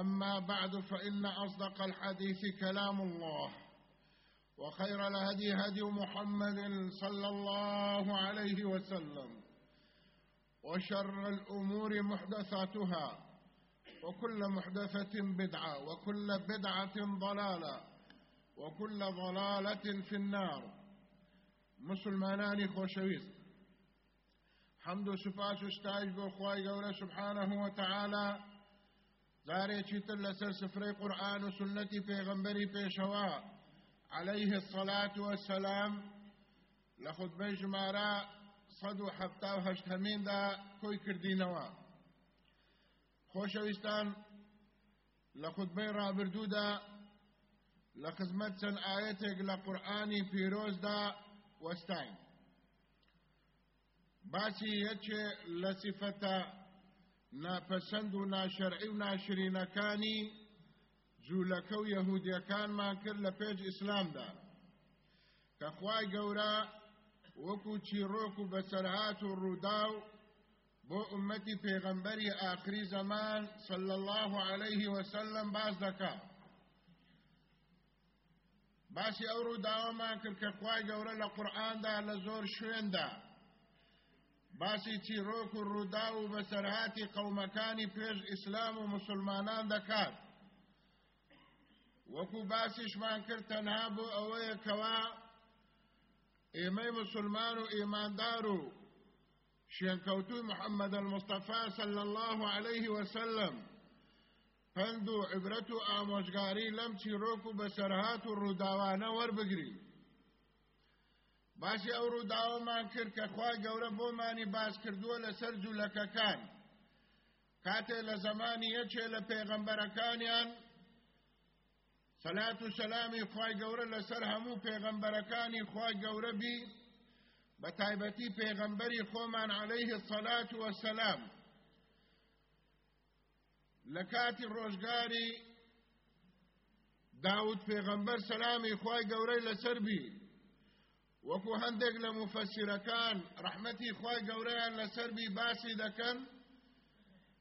أما بعد فإن أصدق الحديث كلام الله وخير الهدي هدي محمد صلى الله عليه وسلم وشر الأمور محدثاتها وكل محدثة بدعة وكل بدعة ضلالة وكل ضلالة في النار. مسلمانان خوشويست. حمد و سپاس و گەورە سبحانه وتعالى جارێکی تر لەسەر سفرەی قورآن و سنەتی پێغەمبەری پێشەوە عليه الصلاة والسلام لە خودبەی ژمارە سەد و حەفتا و هەشتهەمیندا کۆی کردینەوە خۆشەویستان لە خودبەی ڕابردوودا لە خزمەت چەند ئاەتێک لە قورآانی پیرۆزدا وەستاین باسی لە سیفەتە ناپەسەند و ناشەرعی و ناشرینەکانی جوولەکە و یەهودیەکانمان کرد لە پێش ئیسلامدا. کە خوای گەورە وەکو چیرۆک و بەسەرهات و ڕووداو بۆ ئومەتی پێغەمبەری ئاخری زەمان صلی الله عليه وسلم باز دەکات باسی ئەو ڕووداوەمان کرد کە خوای گەورە لە قورئاندا لە زۆر شوێندا. باسی چیرۆک و ڕوودا و بەسەرهاتی قەومەکانی پێش ئیسلام و مسلمانان دەکات وەکو باسیشمان کرد تەنها بۆ ئەوەیە کەوا ئێمەی مسلمان و ئێماندار و شوێنکەوتوی محەممەد المستەفا صلى الله عليه وسلم پند و عبرەت و ئامۆژگاری لەم چیرۆک و بەسەرهات و ڕووداوانە وەربگرین باسی ئەو ڕووداوەمان کرد کە خوا گەورە بۆمانی باس کردووە لەسەر جوولەکەکان. کاتێ لە زمانی یەکێ لە پێغەمبەرەکانیان سەلات و سەلامی خوای گەورە لەسەر هەموو پێغەمبەرەکانی خوای گەورە بی بە تایبەتی پێغەمبەری خۆمان عليه الصلاة والسلام لە کاتی ڕۆژگاری داود پێغەمبەر سەلامی خوای گەورەی لەسەر بی. وەکو هەندێک لە مفەسیرەکان ڕەحمەتی خوای گەورەیان لەسەربی باسی دەکەن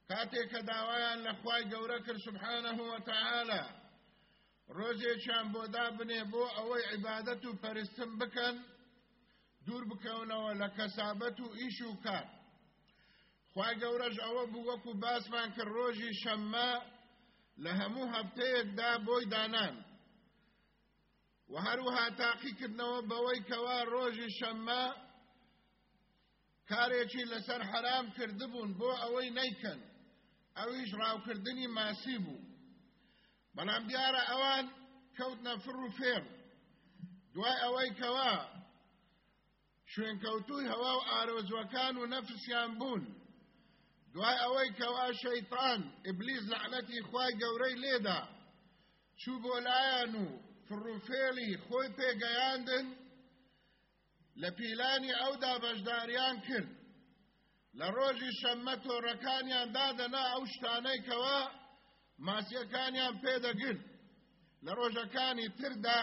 کاتێک کە داوایان لە خوای گەورە کرد سبحانه وتعالى ڕۆژێکیان بۆ دابنێ بۆ ئەوەی عیبادەت و پەرستن بکەن دوور بکەونەوە لە کەسابەت و ئیش و کار. خوای گەورەش ئەوە بوو وەکو باسمان کرد ڕۆژی شەممە لە هەموو هەفتەیەکدا بۆی دانان. و هەروها تاقیکردنەوە بەوەی کەوا ڕۆژی شەممە کارێکی لەسەر حرام کردبوون بۆ ئەوەی نەیکەن. ئەویش ڕاوکردنی ماسی بوو. بەڵام دیارە ئەوان کەوتنە فڕ و فێر. دوای ئەوەی کەوا شوێنکەوتوی هەوا و ئارۆزوەکان و نەفسیان بوون. دوای ئەوەی کەوا شەیطان ئبلیز لەعنەتی خوای گەورەی لێدا. چوو بۆ لایەن و فڕوفێڵی خۆی پێگەیاندن لە پیلانی ئەودا بەشداریان کرد. لە ڕۆژی شەممە تۆڕەکانیان دادەنا ئەو شتانەی کەوە ماسیەکانیان پێدەگرت لە ڕۆژەکانی تردا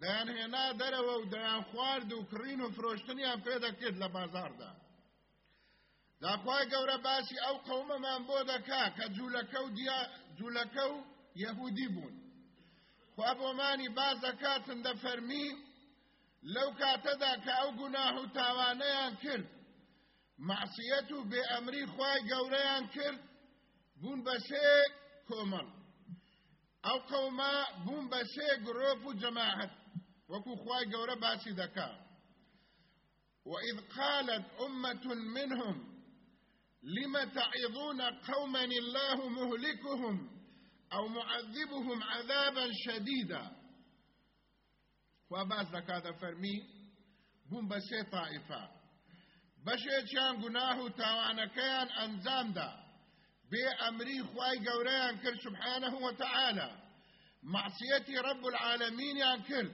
دەیان هێنا دەرەوە و دەیان خوارد و کڕین و فرۆشتنیان پێدەکرد لە بازاردا. داخوای گەورە باسی ئەو قەومەمان بۆ دەکا کە جوولەکە و یەهودی بوون. خوا بۆمانی باز دەکاتن دەفەرمی لەو کاتەدا کە ئەو گوناه و تاوانەیان کرد معسیەت و بێئەمری خوای گەورەیان کرد بوون بە سێ کۆمەڵ. ئەو قەومە بوون بە سێ گرۆپ و جەماعەت وەکو خوای گەورە باسی دەکا. وإذ قالت أمة منهم لم تعظون قوما الله مهلكهم؟ أو معذبهم عذابا شديدا. وباز دەکات دەفەرمی بوون بە سێ تائیفە بەشێکیان گوناه و تاوانەکەیان ئەنجامدا بێ ئەمری خوای گەورەیان کرد سبحانه وتعالى معصیەتی رب العالمینیان کرد.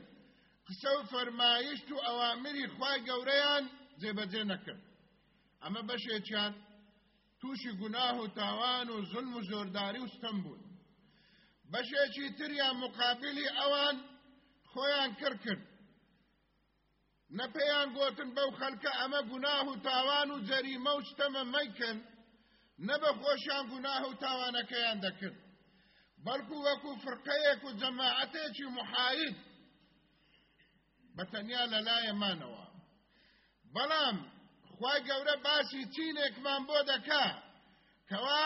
قسە و فەرمایشت و ئەوامری خوای گەورەیان جێبەجێ نەکرد. ئەمە بەشێکیان تووشی گوناه و تاوان و زلم و زۆرداری و بەشێکی تریان مقابلی ئەوان خۆیان کرد کرد نەپێیان گوتن بەو خەلکە ئەمە گوناه و تاوان و جەریمە و شتەمە مەیکن نەبە خۆشیان گوناه و تاوانەکەیان دەکرد بەڵکو وەکو فرقەیەک و جەماعەتێکی محاید بەتەنیا لەلایەمانەوە. بەڵام خوای گەورە باسی چینێکمان بۆ دەکا کەوا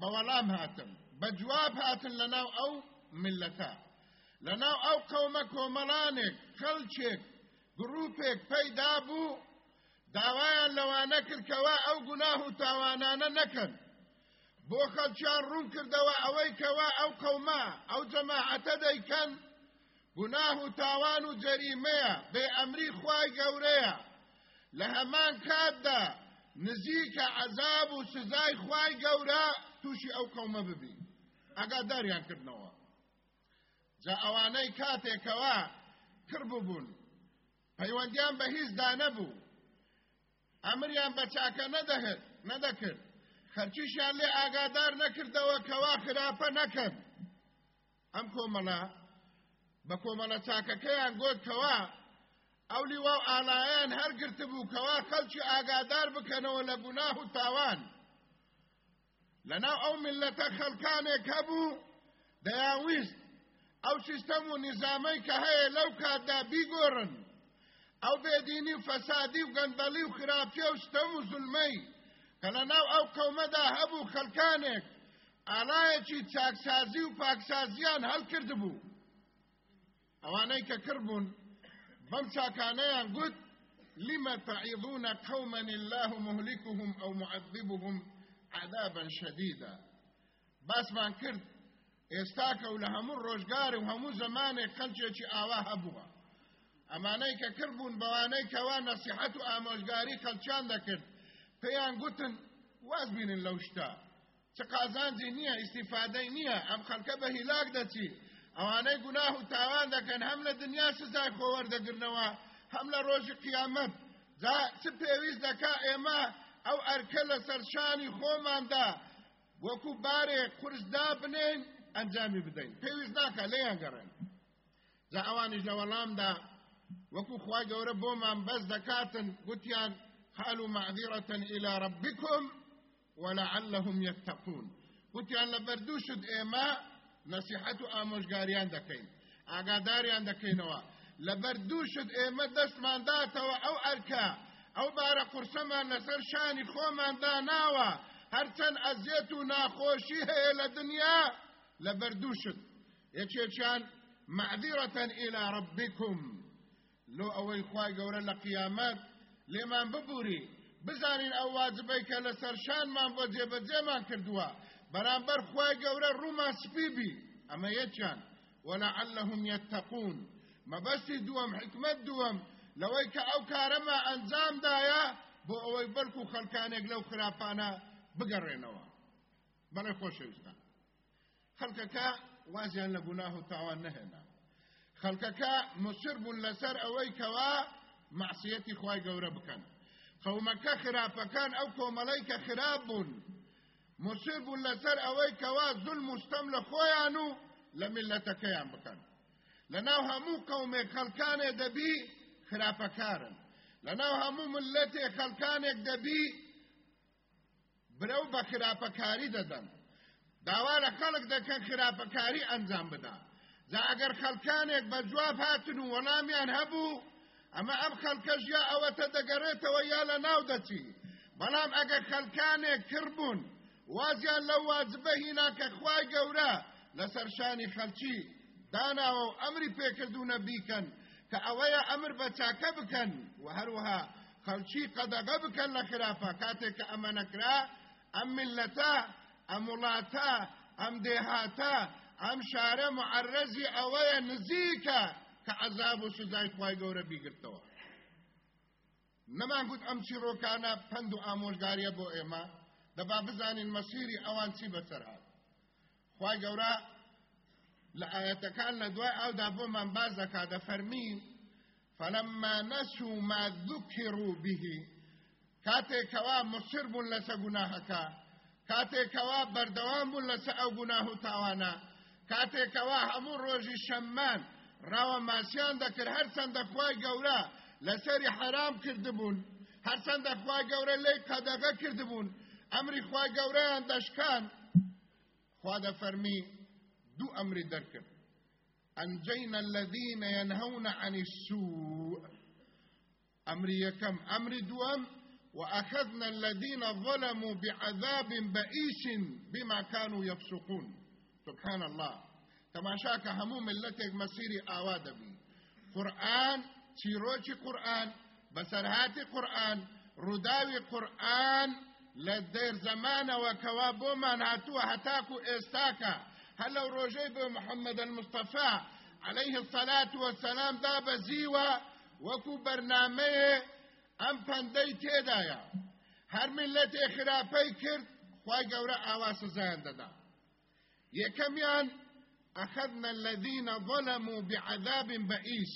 بەوەڵام هاتن بە جواب هاتن لەناو ئەو ملەتە. لەناو ئەو قەومە کۆمەڵانێک خەڵچێک گروپێک پەیدا بوو داوایان لەوانە کردکەوە ئەو گوناه و تاوانانە نەکەن. بۆ خەڵکیان ڕوون کردەوە ئەوەی کەوا ئەو قەومە ئەو جەماعەتە دەیکەن. گوناه و تاوان و جەریمەیە بێ ئەمری خوای گەورەیە. لە هەمان کاتدا نزیکە عەزاب و سزای خوای گەورە تووشی ئەو قەومە ببی ئەگاداریان کردنەوە. جا ئەوانەی کاتێکەوە کرد بوون پەیوەندیان بە هیچ دانەبوو ئەمریان بە چاکە نەدەهێت نەدەکرد. خەرچیشیان لێ ئاگادار نەکردەوە کەوا خراپە نەکەن. ئەم کۆمەڵە بە کۆمەڵە چاکەکەیان گوتکەوە ئەو لیوا و ئالایەن هەرگرت بوو کەوا خەڵکی ئاگادار بکەنەوە لە گوناه و تاوان. لەناو ئەو ملەتە خەڵکانێک هەبوو دەیانویست ئەو سیستەم و نظامەی کە هەیە لەو کاتدا بیگۆڕن ئەو بێدینی و فەسادی و گەندەڵی و خراپیە و شتەم و زولمەی کە لەناو ئەو قەومەدا هەبوو خەڵکانێک ئالایەکی چاکسازی و پاکسازیان هەڵکرد بوو ئەوانەی کە کردبوون بەم چاکانەیان گوت لما تعظون قوما الله مهلكهم أو معذبهم عذابا شديدا باسمان کرد ئێستاکە و لە هەموو ڕۆژگار و هەموو زمانێک خەلچێکی ئاوا هەبووە. ئەمانەی کە کردبوون بەوانەی کەوا نەسیحەت و ئامۆژگاری خەلچان دەکرد پێیان گوتن واز بینن لەو شتا. چ قازانجی نییە ئیسیفادەی نییە ئەم خەلکە بە هیلاک دەچی. ئەوانەی گوناه و تاوان دەکەن هەم لە دنیا سزای خۆوەردەگرنەوە هەم لە ڕۆژی قیامەت. جا چ پێویست دەکا ئێمە ئەو ئەرکە لە سەرشانی خۆماندا وەکو بارێک قورسدا بنێن ئەنجامی بدەین. پێویست ناکە لێیان گەڕێن جا ئەوانیش لە وەڵامدا وەکو خوای گەورە بۆمان بەس دەکاتن گوتیان قالوا معذرة إلى ربكم ولعلهم يتقون. گوتیان لە بەردووشت ئێمە نەسیحەت و ئامۆژگاریان دەکەین. ئاگاداریان دەکەینەوە. لە بەردووشت ئێمە دەستمانداتەوە ئەو بارە قورسەمان لەسەر شانی خۆماندا ناوە. هەرچەند ئەزیێت و ناخۆشی هەیە لە دنیا لە بەردووشت. یەکێکیان معذرة إلى ربكم. لۆ ئەوەی خوای گەورە لە قیامەت لێمان ببووری. بزانین ئەو واجبەی کە لەسەر شانمان بۆ جێبەجێمان کردووە. بەرامبەر خوای گەورە ڕوومان سپیبی. ئەمە ولعلهم يتقون. مەبەستی دووەم حکمت دووەم. لەوەی کە ئەو کارەمە ئەنجامدایە بۆ ئەوەی بەڵکو خەلکانێک لەو خراپانە بگەڕێنەوە بەڵێ خۆشەویستان خەڵکەکە وازیان لە گوناه و تاوان نەهێنا خەڵکەکە مسر بوون لەسەر ئەوەی کەوا معسیەتی خی گەورە بکەن قەومەکە خراپەکان ئەو کۆمەڵی کە خراپ بوون مسر بوون لەسەر ئەوەی کەوا زول مستەم لە خۆیان و لە میلەتەکەیان بکەن لەناو هەموو قەومێک خەڵکانێ دەبی خراپەکارن لەناو هەموو ملەتێ خەڵکانێک دەبی برەو بە خراپەکاری دەدەن. داوا لە خەڵک دەکەن خراپەکاری ئەنجام بدا جا ئەگەر خەڵکانێک بە جواب هاتن و وەڵامیان هەبوو ئەمە ئەم خەڵکەش یا ئەوەتە دەگەڕێتەوە یا لە ناو دەچی. بەڵام ئەگەر خەڵکانێک کردبوون وازیان لەو واجبە هینا کە خوای گەورە لەسەر شانی خەلکی داناوە و ئەمری پێکردوونە بیکەن. کە ئەوەیە ئەمر بە چاکە بکەن و هەروەها خەلکی قەدەغە بکەن لە خراپە کاتێک کە ئەمە نەکرا ئەم ملەتە ئەم وڵاتە ئەم دێهاتە ئەم شارە معرەزی ئەوەیە نزیکە کە عذاب و سزای خوای گەورە بیگرتەوە. نەمان گوت ئەم چیرۆکانە پند و ئامۆژگاریە بۆ ئێمە؟ دەبا بزانین مەسیری ئەوان چی بەسەر هات؟ خوای گەورە لە ئاەتەکان لە دوای ئەودا بۆمان باز دەکا دەفەرمی فلما نسوا ما ذكروا به کاتێکەوە مصر بوون لەسە گوناهەکە کاتێکەوە بەردەوام بوون لەسە ئەو گوناه و تاوانە کاتێکەوە هەموو ڕۆژی شەممان ڕاوە ماسیان دەکرد هەر چەندە خوای گەورە لەسەری حرام کردبوون هەر چەندە خوای گەورە لی قەدەغە کردبوون ئەمری خوای گەورەیان دەشکان خوا دەفەرمی دوو ئەمری دەرکرد أنجينا الذين ينهون عن السوء. أمري يكم. أمر دوام. وأخذنا الذين ظلموا بعذاب بئيس بما كانوا يفسقون. سبحان الله. تماشاك همو ملتك مسيري آواد بي. قرآن تيروشي قرآن بسرهاتي قرآن رداوي قرآن لدير زمان وكوابو من هاتو هتاكو استاكا هلو روجي محمد المصطفى. عليه الصلاة والسلام داب زيوة وكو برنامه ئەم پەندەی تێدایە هەر ملەتێ خراپەی کرد خی گەورە ئاوا سزایان دەدا یەکەمیان أخذنا الذين ظلموا بعذاب بئيس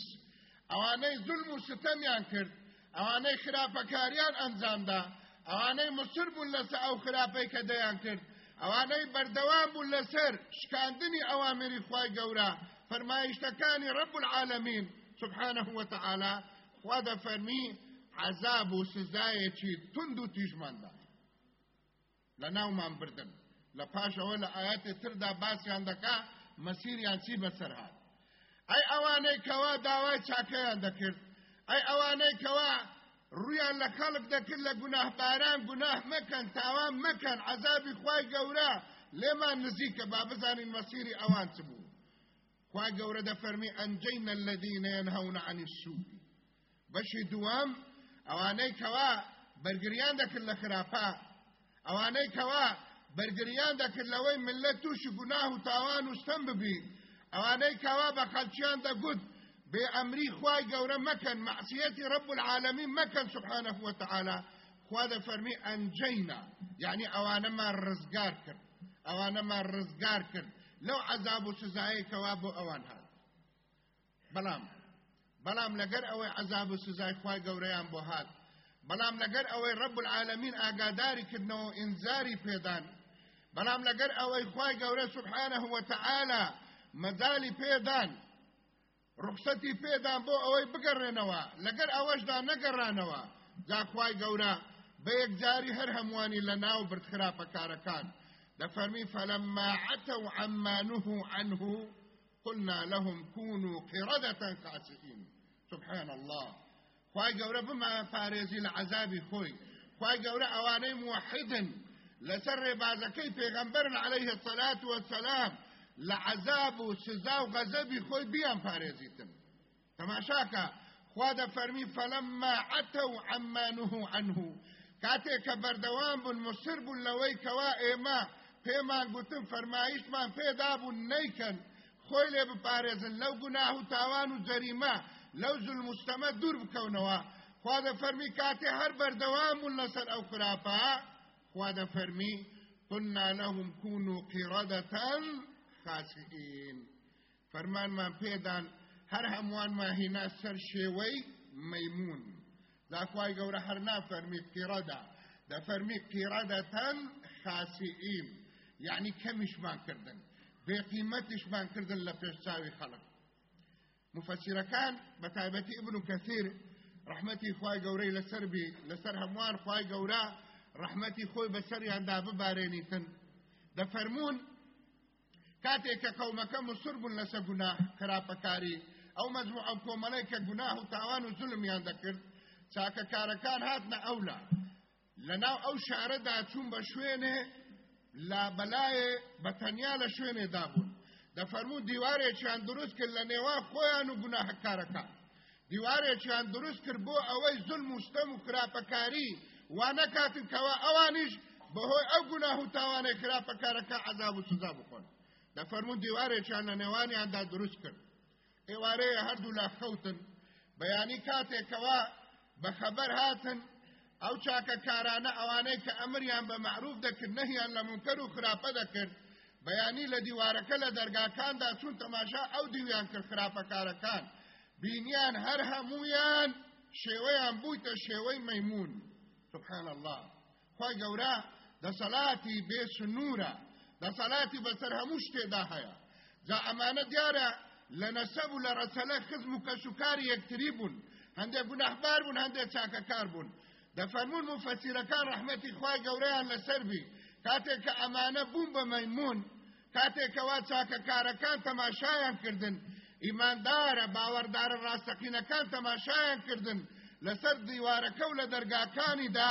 ئەوانەی ظلم و ستەمیان کرد. ئەوانەی خراپەکاریان ئەنجامدا ئەوانەی مسر بوون لەسەر ئەو خراپەی کە ئەوانەی بەردەوام بوون لەسەر شکاندنی ئەوامری خی گەورە فەرمایشتەکانی ڕب العالمین سبحانه وتعالى خوا دەفەرمی عذاب و سزایەکی تند و تیژماندا. لە ناومان بردن. لە پاشەوە لە ئاەتی تردا باسییان دەکا مەسیریان چی بەسەر هاات ئەی ئەوانەی کەوا داوای چاکەیان دەکرد؟ ئەی ئەوانەی کەوا ڕویان لە خەڵک دەکرد لە گوناه باران گوناه مەکەن تاوان مەکەن عذابی خوای گەورە. لێمان نزیکە با بزانین مەسیری ئەوان چ بوو. خوای گەورە دەفەرمی ئەنجەینە الذين ينهون عن السوء. بەشی دوام ئەوانەی کەوا بەرگریان دەکرد لە خراپە. ئەوانەی کەوا بەرگریان دەکرد لەوەی ملت تووشی گوناه و تاوان و ستەم ببی ئەوانەی کەوا بە خەلچیان دەگوت ئەمری خوای گەورە مەکەن معسیەتی رب العالمین مەکەن سبحانه وتعالى. خوا دەفەرمی ئەنجەینا یعنی ئەوانەمان ڕزگار کرد ئەوانەمان ڕزگار کرد لەو عذاب و سزایە کەوا بۆ ئەوان هات بەڵام بەڵام لەگەر ئەوەی عذاب و سزای خوای گەورەیان بۆ هات بەڵام لەگەر ئەوەی ڕب العالمین ئاگاداری کردنەوە ئینزاری پێدان بەڵام لەگەر ئەوەی خوای گەورە سبحانه وتعالى مەجالی پێدان ڕخسەتی پێدان بۆ ئەوەی بگەڕێنەوە لەگەر ئەوەشدا نەگەڕانەوە. جا خوای گەورە بە یەکجاری هەر هەمووانی لە ناو بردخراپەکارەکان. فلما عتوا عما نهوا عنه قلنا لهم كونوا قردة خاسئين. سبحان الله. خوای گەورە بما پارێزی لە عذابی خۆی. خوای گەورە ئەوانەی موحدن. لەسەر ڕێبازەکەی پێغەمبەرن عليه الصلاة والسلام لە عذاب و سزا و غەزەبی خۆی بیان پارێزیتن تەماشاکە خوا دەفەرمی فلما عتوا عنه. کاتێک کە بەردەوام بوون مسر بوون لەوەی کەوا ئێمە پێمان گوتم فەرمایشتمان پێدا بوون نەیکەن. خۆی لێ بپارێزن لەو گوناه و تاوان و جەریمە لەوز المستەمە دوور بکەونەوە. خوا دەفەرمی کاتێ هەر بەردەوام بوون لەسەر ئەو خراپە خوا دەفەرمی قلنا لهم كونوا قردة. خاسئين فەرمانمان پێدان هەر هەمووانمان هینا سەر شێوەی مەیمون داخوای گەورە هەر نافەرمی قیڕەدا دەفەرمی قیڕەدەتەن خاسئین یعنی کەمیشمان کردن. بێقیمەتیشمان کردن لە پێشچاوی خەڵک. مفسیرەکان بە تایبەتی ابن کەثیر ڕحمەتی خوای گەورەی لەسەربی لەسەر هەمووان خوای گەورە ڕحمەتی خۆی بەسەریاندا ببارێنیتن دەفەرموون کاتێک کە قەومەکە مسر بوون لەسەر گوناه خراپەکاری. ئەو مەجموع ئەو کۆمەڵەی کە گوناه و تاوان و زولمیان دەکرد چاکەکارەکان هاتنە ئەولا. لەناو ئەو شارەدا چوون بە شوێنێ لا بەلایێ بە تەنیا لە شوێنێدا بوون دەفەرموو دیوارێکیان دروست کرد لە نێوان خۆیان و گوناهکارەکان. دیوارێکیان دروست کرد بۆ ئەوەی زولم و ستەم و خراپەکاری وا نەکاتن کەوا ئەوانیش بەهۆی ئەو گوناه و تاوانەی خراپەکارەکە عذاب و سزا بخۆن. دەفەرموو دیوارێکیان لە نێوانیاندا دروست کرد. ئێوارەیە هەردوو لا خەوتن. بەیانی کاتێکەوە بە خەبەر هاتن ئەو چاکە کارانە ئەوانەی کە ئەمریان بە معروف دەکرد نەهیان لە منکەر و خراپە دەکرد. بەیانی لە دیوارەکە لە دەرگاکاندا چون تەماشا ئەو دیویان کرد خراپەکارەکان. بینیان هەر هەمویان شێوەیان بوویتە شێوەی مەمون سبحان الله. خی گەورە دەسەڵاتی بێ سنوورە. دەسەڵاتی بەسەر هەموو شتێدا هەیە. جا ئەمانە دیارە لە نەسەب و لە ڕەسەلە خزم و کەسوکاری یەکتری بوون. هەندێک گوناحبار بوون هەندێک چاکەکار بوون. دەفەرمون مفەسیرەکان ڕەحمەتی خوای گەورەیان لەسەربی کاتێک کە ئەمانە بوون بە مەیمون کاتێکەوە چاکەکارەکان تەماشایان کردن. ئیماندارە باوەڕدارە ڕاستەقینەکان تەماشایان کردن. لەسەر دیوارەکە و لە دەرگاکانیدا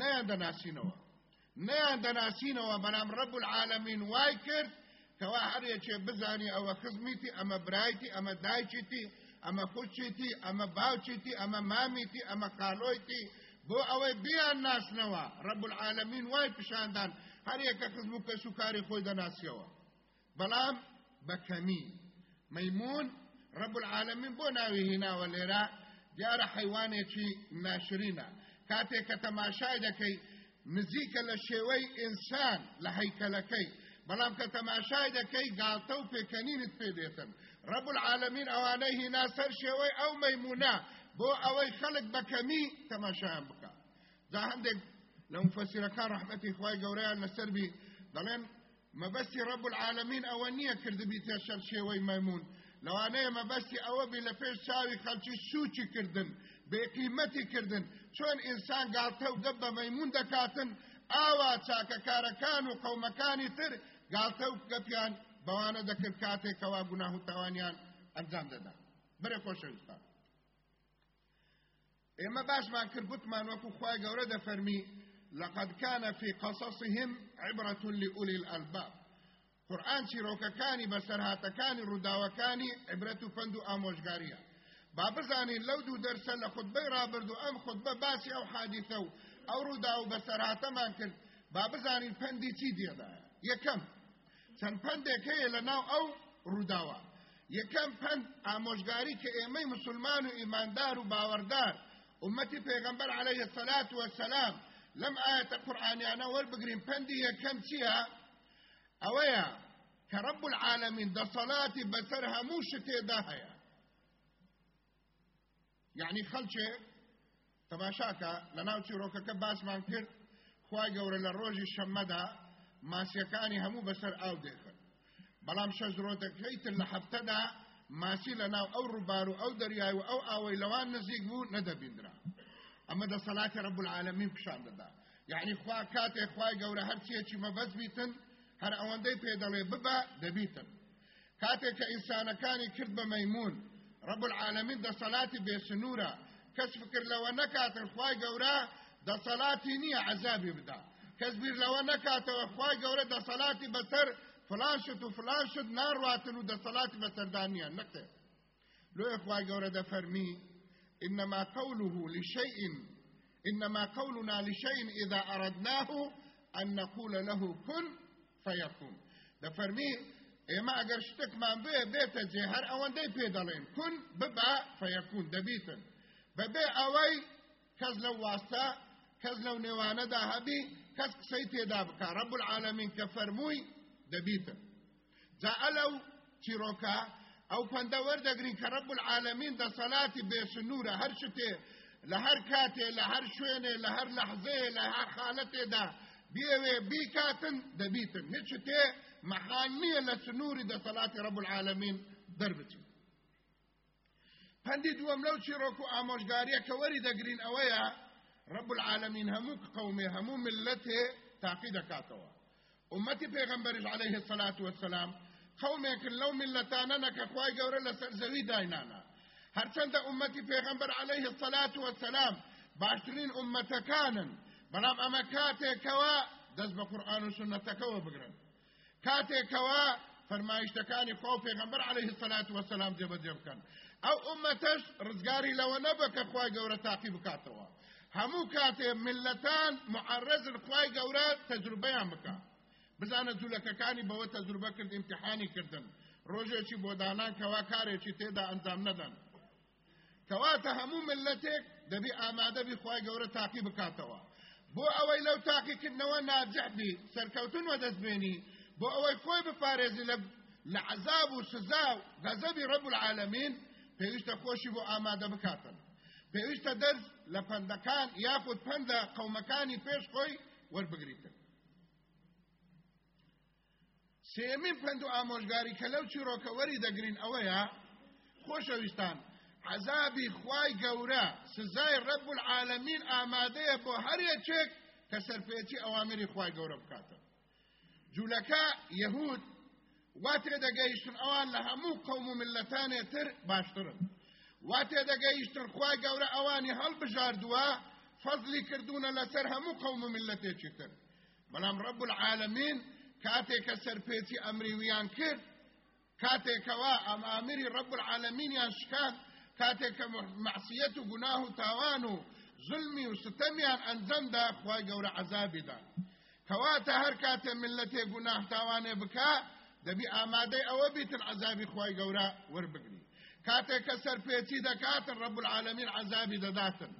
نەیان دەناسینەوە. نەیان دەناسینەوە بەنام ڕەب العالمین وای کرد کەوا هەرێکێ بزانی ئەوە خزمیتی ئەمە برایتی ئەمە دایکیتی ئەمە خوچیتی ئەمە باوچیتی ئەمە مامیتی ئەمە قالۆیتی بۆ ئەوەی بیان ناسنەوە ڕەب العالمین وای پیشاندان هەرێکە خزم و کەسوکاری خۆی دەناسیەوە بەڵام بەکەمی مەمون ڕەب العالمین بۆ ناوی هیناوە لێرە دیارە حیوانێکی ناشرینە کاتێک کە تەماشای دەکەی نزیکە لە شێوەی ئینسان لە هەیکەلەکەی. بەڵام کە تەماشای دەکەی گالتە و پێکەنینت پێ دێتن ڕەب العالمین ئەوانەی هینا سەر شێوەی ئەو مەیمونە بۆ ئەوەی خەڵک بەکەمی تەماشایان بکە. جا هەندێک لە مفسیرەکان ڕحمەتی خوای گەورەیان لەسەربی دەڵێن مەبەستی ڕەب العالمین ئەوە نییە کردبی تێشەر شێوەی مەمون لەوانەیە مەبەستی ئەوە بی لە پێش چاوی خەلکی سوچی کردن. بێقیمەتی کردن. چۆن ئینسان گالتە و گەب بە مەمون دەکاتن ئاوا چاکەکارەکان و قەومەکانی تر گالتە و گەپیان بەوانە دەکرد کاتێکەوە گوناه و تاوانیان ئەنجام دەدا. بەرە خۆشەویستان ئێمە باشمان کرد گوتمان وەکو خوای گەورە دەفەرمی لقد كان في قصصهم عبرة لأولي الألباب. بەسەرهاتەکانی ڕووداوەکانی عبرەت و پند و ئامۆژگاریە. با بزانین لەو دوو دەرسە لە خودبەی ڕابرد و ئەم خودبە باسی ئەو حادیثە و ئەو ڕوودا و بەسەرهاتەمان کرد. با بزانین پەندی چی دێدایە یەکەم چەند پندێک هەیە لە ناو ئەو ڕووداوە یەکەم پند ئامۆژگاری کە ئێمەی مسلمان و ئیماندار و باوەڕدار ئومەتی پێغەمبەر عليه الصلاة والسلام لەم ئاەتە قورآانیانە وەربگرین پەندی یەکەم چییە ئەوەیە کە ڕب العالمین دەسەڵاتی بەسەر هەموو شتێدا هەیە یعنی خەلچێ تەماشاکە لە ناو چیرۆکەکە باسمان کرد خی گەورە لە ڕۆژی شەممەدا ماسیەکانی هەموو بەسەر ئاو دێخن بەڵام شەزرۆتەکەیتر لە هەفتەدا ماسی لە ناو ئەو ڕووبار و ئەو دەریای و ئەو ئاوەی لەوان نزیک بوو نەدەبیندرا. ئەمە دەسەڵاتی ڕب العالمین پیشان دەدا. یعنی خوا کاتێ خوای گەورە هەرچیەکی مەبەز بیتن هەر ئەوەندەی پێدەڵێ ببە دەبیتن. کاتێک کە ئینسانەکانی کرد بە مەیمون ڕب العالمین دەسەڵاتی بێسنوورە کەس فکر لەوە نەکاتن خوای گەورە دەسەڵاتی نییە عذابی بدا کەس بیر لەوە نەکاتەوە خوای گەورە دەسەڵاتی بەسەر فلان شت و فلان شت ناڕاتن و دەسەڵاتی بەسەردانیان نەکێ لۆی خوای گەورە دەفەرمی إنما قوله لشيء إنما قولنا لشيء إذا أردناه أن نقول له كن فيكون. دەفەرمی ئێمە ئەگەر شتێکمان بێ بێتە جێ هەر ئەوەندەی پێ دەڵێن کون ببا فەیەکون دەبیتن بەبێ ئەوەی کەس لەو واستە کەس لەو نێوانەدا هەبی کەس قسەی تێدا بکە ڕەب العالمین کە فەرمووی دەبیتن جا ئەلەو چیرۆکە ئەو پەندە وەردەگرین کە ڕەب العالمین دەسەڵاتی بێسنوورە هەر شتێ لە هەر کاتێ لە هەر شوێنێ لە هەر لەحزەیە لە هەر خاڵەتێدا بێوێ بیکاتن دەبیتن هیچ شتێ مەحال نییە لە سنووری دەسەڵاتی ڕەب العالمین دەربچین پەندی دووەم لەو چیرۆک و ئامۆژگاریە کە وەری دەگرین ئەوەیە رب العالمين هموك قومي همو ملته تاقيد كاتوا أمتي پیغمبر عليه الصلاة والسلام قومي كن لو ملتاننا كخواي قورا لسر زوي داينانا هرچند أمتي پیغمبر عليه الصلاة والسلام باشترين أمتكانا بلام أما كاتي كوا دز بقرآن وسنة كوا بقرن كاتي كوا فرمایشتەکانی خۆ پێغمبەر عليه الصلاة والسلام جێبەجێ بکەن. ئەو ئومەتەش ڕزگاری لەوە نەبە کە خوای گەورە تاقی بکاتەوە. هەموو کاتێ ملەتان معرەزن خوای گەورە تەجروبەیان بکە. بزانە جوولەکەکانی بەوە تەجروبە کرد امتحانی کردن. ڕۆژێکی بۆ دانان کەوا کارێکی تێدا ئەنجام نەدەن. کەواتە هەموو ملەتێک دەبی ئامادەبی خوای گەورە تاقی بکاتەوە. بۆ ئەوەی لەو تاقیکردنەوە ناجەحبی سەرکەوتن وەدەستبێنی بۆ ئەوەی خۆی بپارێزی لە عذاب و سزا و غەزەبی ڕەب العالمین پێویستە خۆشی بۆ ئامادە بکاتن. پێویستە دەرز لە پەندەکان یاخود پەندە قەومەکانی پێش خۆی وەربگریتن. سێمین پند و ئامۆژگاری کە لەو چیرۆکەوەری دەگرین ئەوەیە خۆشەویستان. عذابی خوای گەورە سزای ڕەب العالمین ئامادەیە بۆ هەرێکێک کە سەرپێچی ئەوامری خوای گەورە بکاتە جوولەکە یەهود وا تێدەگەیشتن ئەوان لە هەموو قەوم و ملەتانێ تر باشترن. وا تێدەگەیشتن خوای گەورە ئەوانی هەڵبژاردووە فەزلی کردوونە لەسەر هەموو قەوم و ملەتێکی تر بەڵام ڕەب العالمین کاتێکە سەرپێچی ئەمریویان کرد کاتێکەوە ئەم ئامری ڕەب العالمینیان شکات کاتێککە معسیەت و گوناه و تاوان و ظلمی و ستەمیان ئەنجەمدا خوای گەورە عەزابیدا کەواتە هەر کاتێ ملەتێ گوناه تاوانێ بکە دەبی ئامادەی ئەوە بیتن عەزابی خوای گەورە وەربگری. کاتێک کە سەرپێچی دەکاتن ڕب العالمین عذابی دەداتن.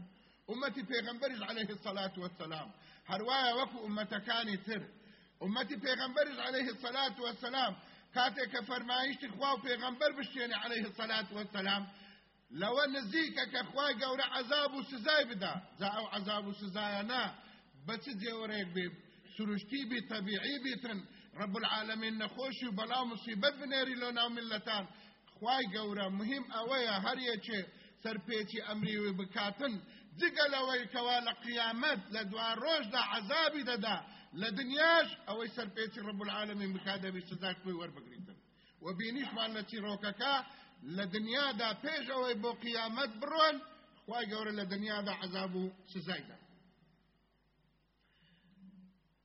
ئومەتی پێغمبەریش عليه الصلاة والسلام. هەروایە وەکو ئومەتەکانی تر. ئومەتی پێغمبەریش عليه الصلاة والسلام. کاتێک کە فەرمایشتی خوا و عليه الصلاة والسلام. نزیکە کە خوای گەورە عذاب و سزای بدا. جا عذاب و سزایانە بەچ جێوەرێک بێ؟ سروشتی بی طبیعی بیتن رب العالمین نەخۆشی و بەڵاو مصیبەت بنێری لۆ ناو ملەتان خوای گەورە مهم ئەوەیە هەریەکێ سەرپێکی ئەمریوی بکاتن. جگە لەوەی کەوا لە قیامەت لە دوان ڕۆژدا عذابی دەدا لە دنیاش ئەوەی سەرپێکی ڕب العالمین بکادەبی سزاک توی وەربگریتن و بینیشمان لە چیرۆکەکە لە دنیادا پێش ئەوەی بۆ قیامەت بڕۆن خوای گەورە لە دنیادا عذاب و سزایدا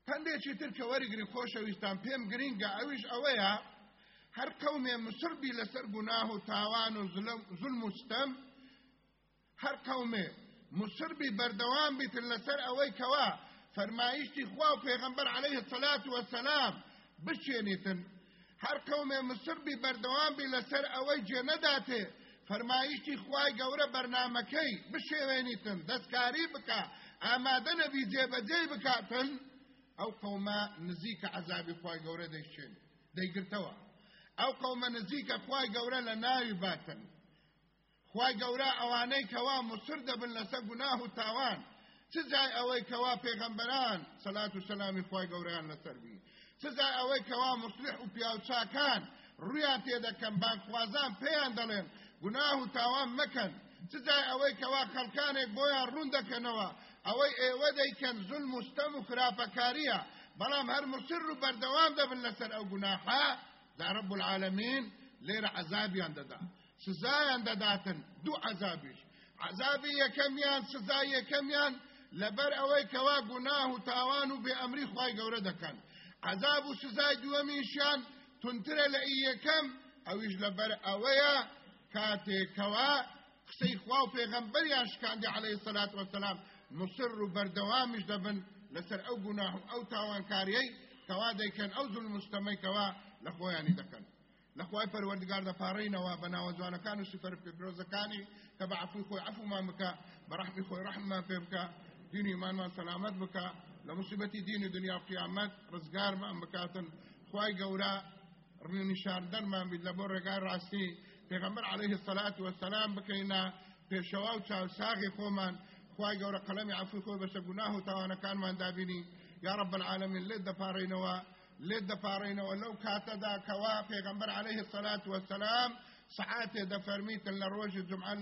پندێکی تر کە وەرگری خۆشەویستان پێم گرینگە ئەویش ئەوەیە هەر قەومێ مسربی لەسەر گوناه و تاوان و ظلم و ستەم هەر قەومێ مسربی بەردەوام بیتن لەسەر ئەوەی کەوا فەرمایشتی خوا و پێغەمبەر عەلەیه الصلاة والسلام بچێنیتن هەر قەومێ مسربی بەردەوام بی لەسەر ئەوەی جێ نەداتێ فەرمایشتی خوای گەورە بەرنامەکەی بشێوێنیتن دەستکاری بکە ئامادە نەبی جێبەجێ بکاتن. ئەو قەومە نزیکە عەزابی خوای گەورە دەیشێن دەیگرتەوە. ئەو قەومە نزیکە خوای گەورە لە ناوی باتن. خوای گەورە ئەوانەی کەوا مسر دەبن لەسەر گوناه و تاوان. چ جای ئەوەی کەوا پێغەمبەران سەلات و سەلامی خوای گەورەیان لەسەر بی؟ چ جای ئەوەی کەوا مصلح و پیاوچاکان ڕویان تێدەکەن بانخوازان پێیان دەڵێن. گوناه و تاوان مەکەن. چ جای ئەوەی کەوا خەڵکانێک بۆیان ڕوون دەکەنەوە. ئەوەی ئێوە دەیکەن زول مستەم و خراپەکاریە بەڵام هەر مسر و بەردەوام دەبن لەسەر ئەو گوناحە دا رب العالمین لێرە عذابیان دەدا. سزایان دەداتن دوو عذابیش. عذابی یەکەمیان سزای یەکەمیان لەبەر ئەوەی کەوا گوناه و تاوان و بێ ئەمری خی گەورە دەکەن. عذاب و سزای دووەمیشیان تونترە لە ئیەکەم ئەویش لەبەر ئەوەیە کاتێکەوە قسەی خوا و پێغەمبەریان شکاندی عليه الصلاة والسلام مصر و بەردەوامیش دەبن لەسەر ئەو گوناه و ئەو تاوانکاریەی کەوا دەیکەن ئەو زول مستەمەی کەوا لە خۆیانی دەکەن. لەخوای پەروەردگار دەپارڕینەوە بە ناوە جوانەکان و سوپەر پێپرۆزەکانی کە بە عفوی خۆی عفومان بکە بە ڕحمی خۆی ڕحممان پێ بکە دینی ایمانمان سەلامەت بکە لە مصیبەتی دینی دنیا و قیامەت ڕزگارمان بکاتن. خوای گەورە ڕنیشاردنمان بیت لە بۆ عليه الصلاة والسلام بکەینە پێشەوا و چاوساغی خۆمان خوای گەورە قەلەمی عفوی خۆی بەسە گوناه و تاوانەکانمان دابینی یا رب العالمین لێت دەپارڕینەوە لێت دەپارڕینەوە لەو کاتەدا کەوا پێغەمبەر عليه الصلاة والسلام سعاتێ دەفەرمیتن لە ڕۆژی جمعە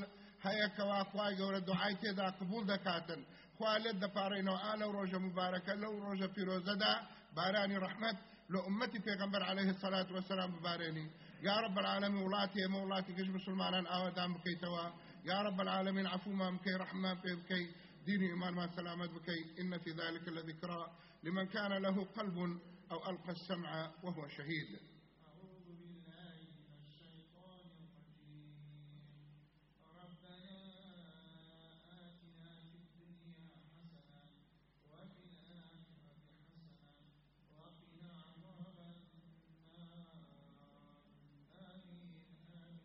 هەیە کەوا خوای گەورە دوعای تێدا قبول دەکاتن خوا لێت دەپارڕینەوە ئا لەو ڕۆژە مبارەکە لەو ڕۆژە پیرۆزەدا بارانی ڕەحمەت لە ئومەتی پێغەمبەر عليه الصلاة والسلام ببارێنی يا رب العالمين ولاتي مولاتي كش مسلمان آودان بكيتوا. يا رب العالمين عفو ما بكي رحمة بكي ديني إيمان ما سلامت بكي إن في ذلك لذكرى لمن كان له قلب أو ألقى السمع وهو شهيد.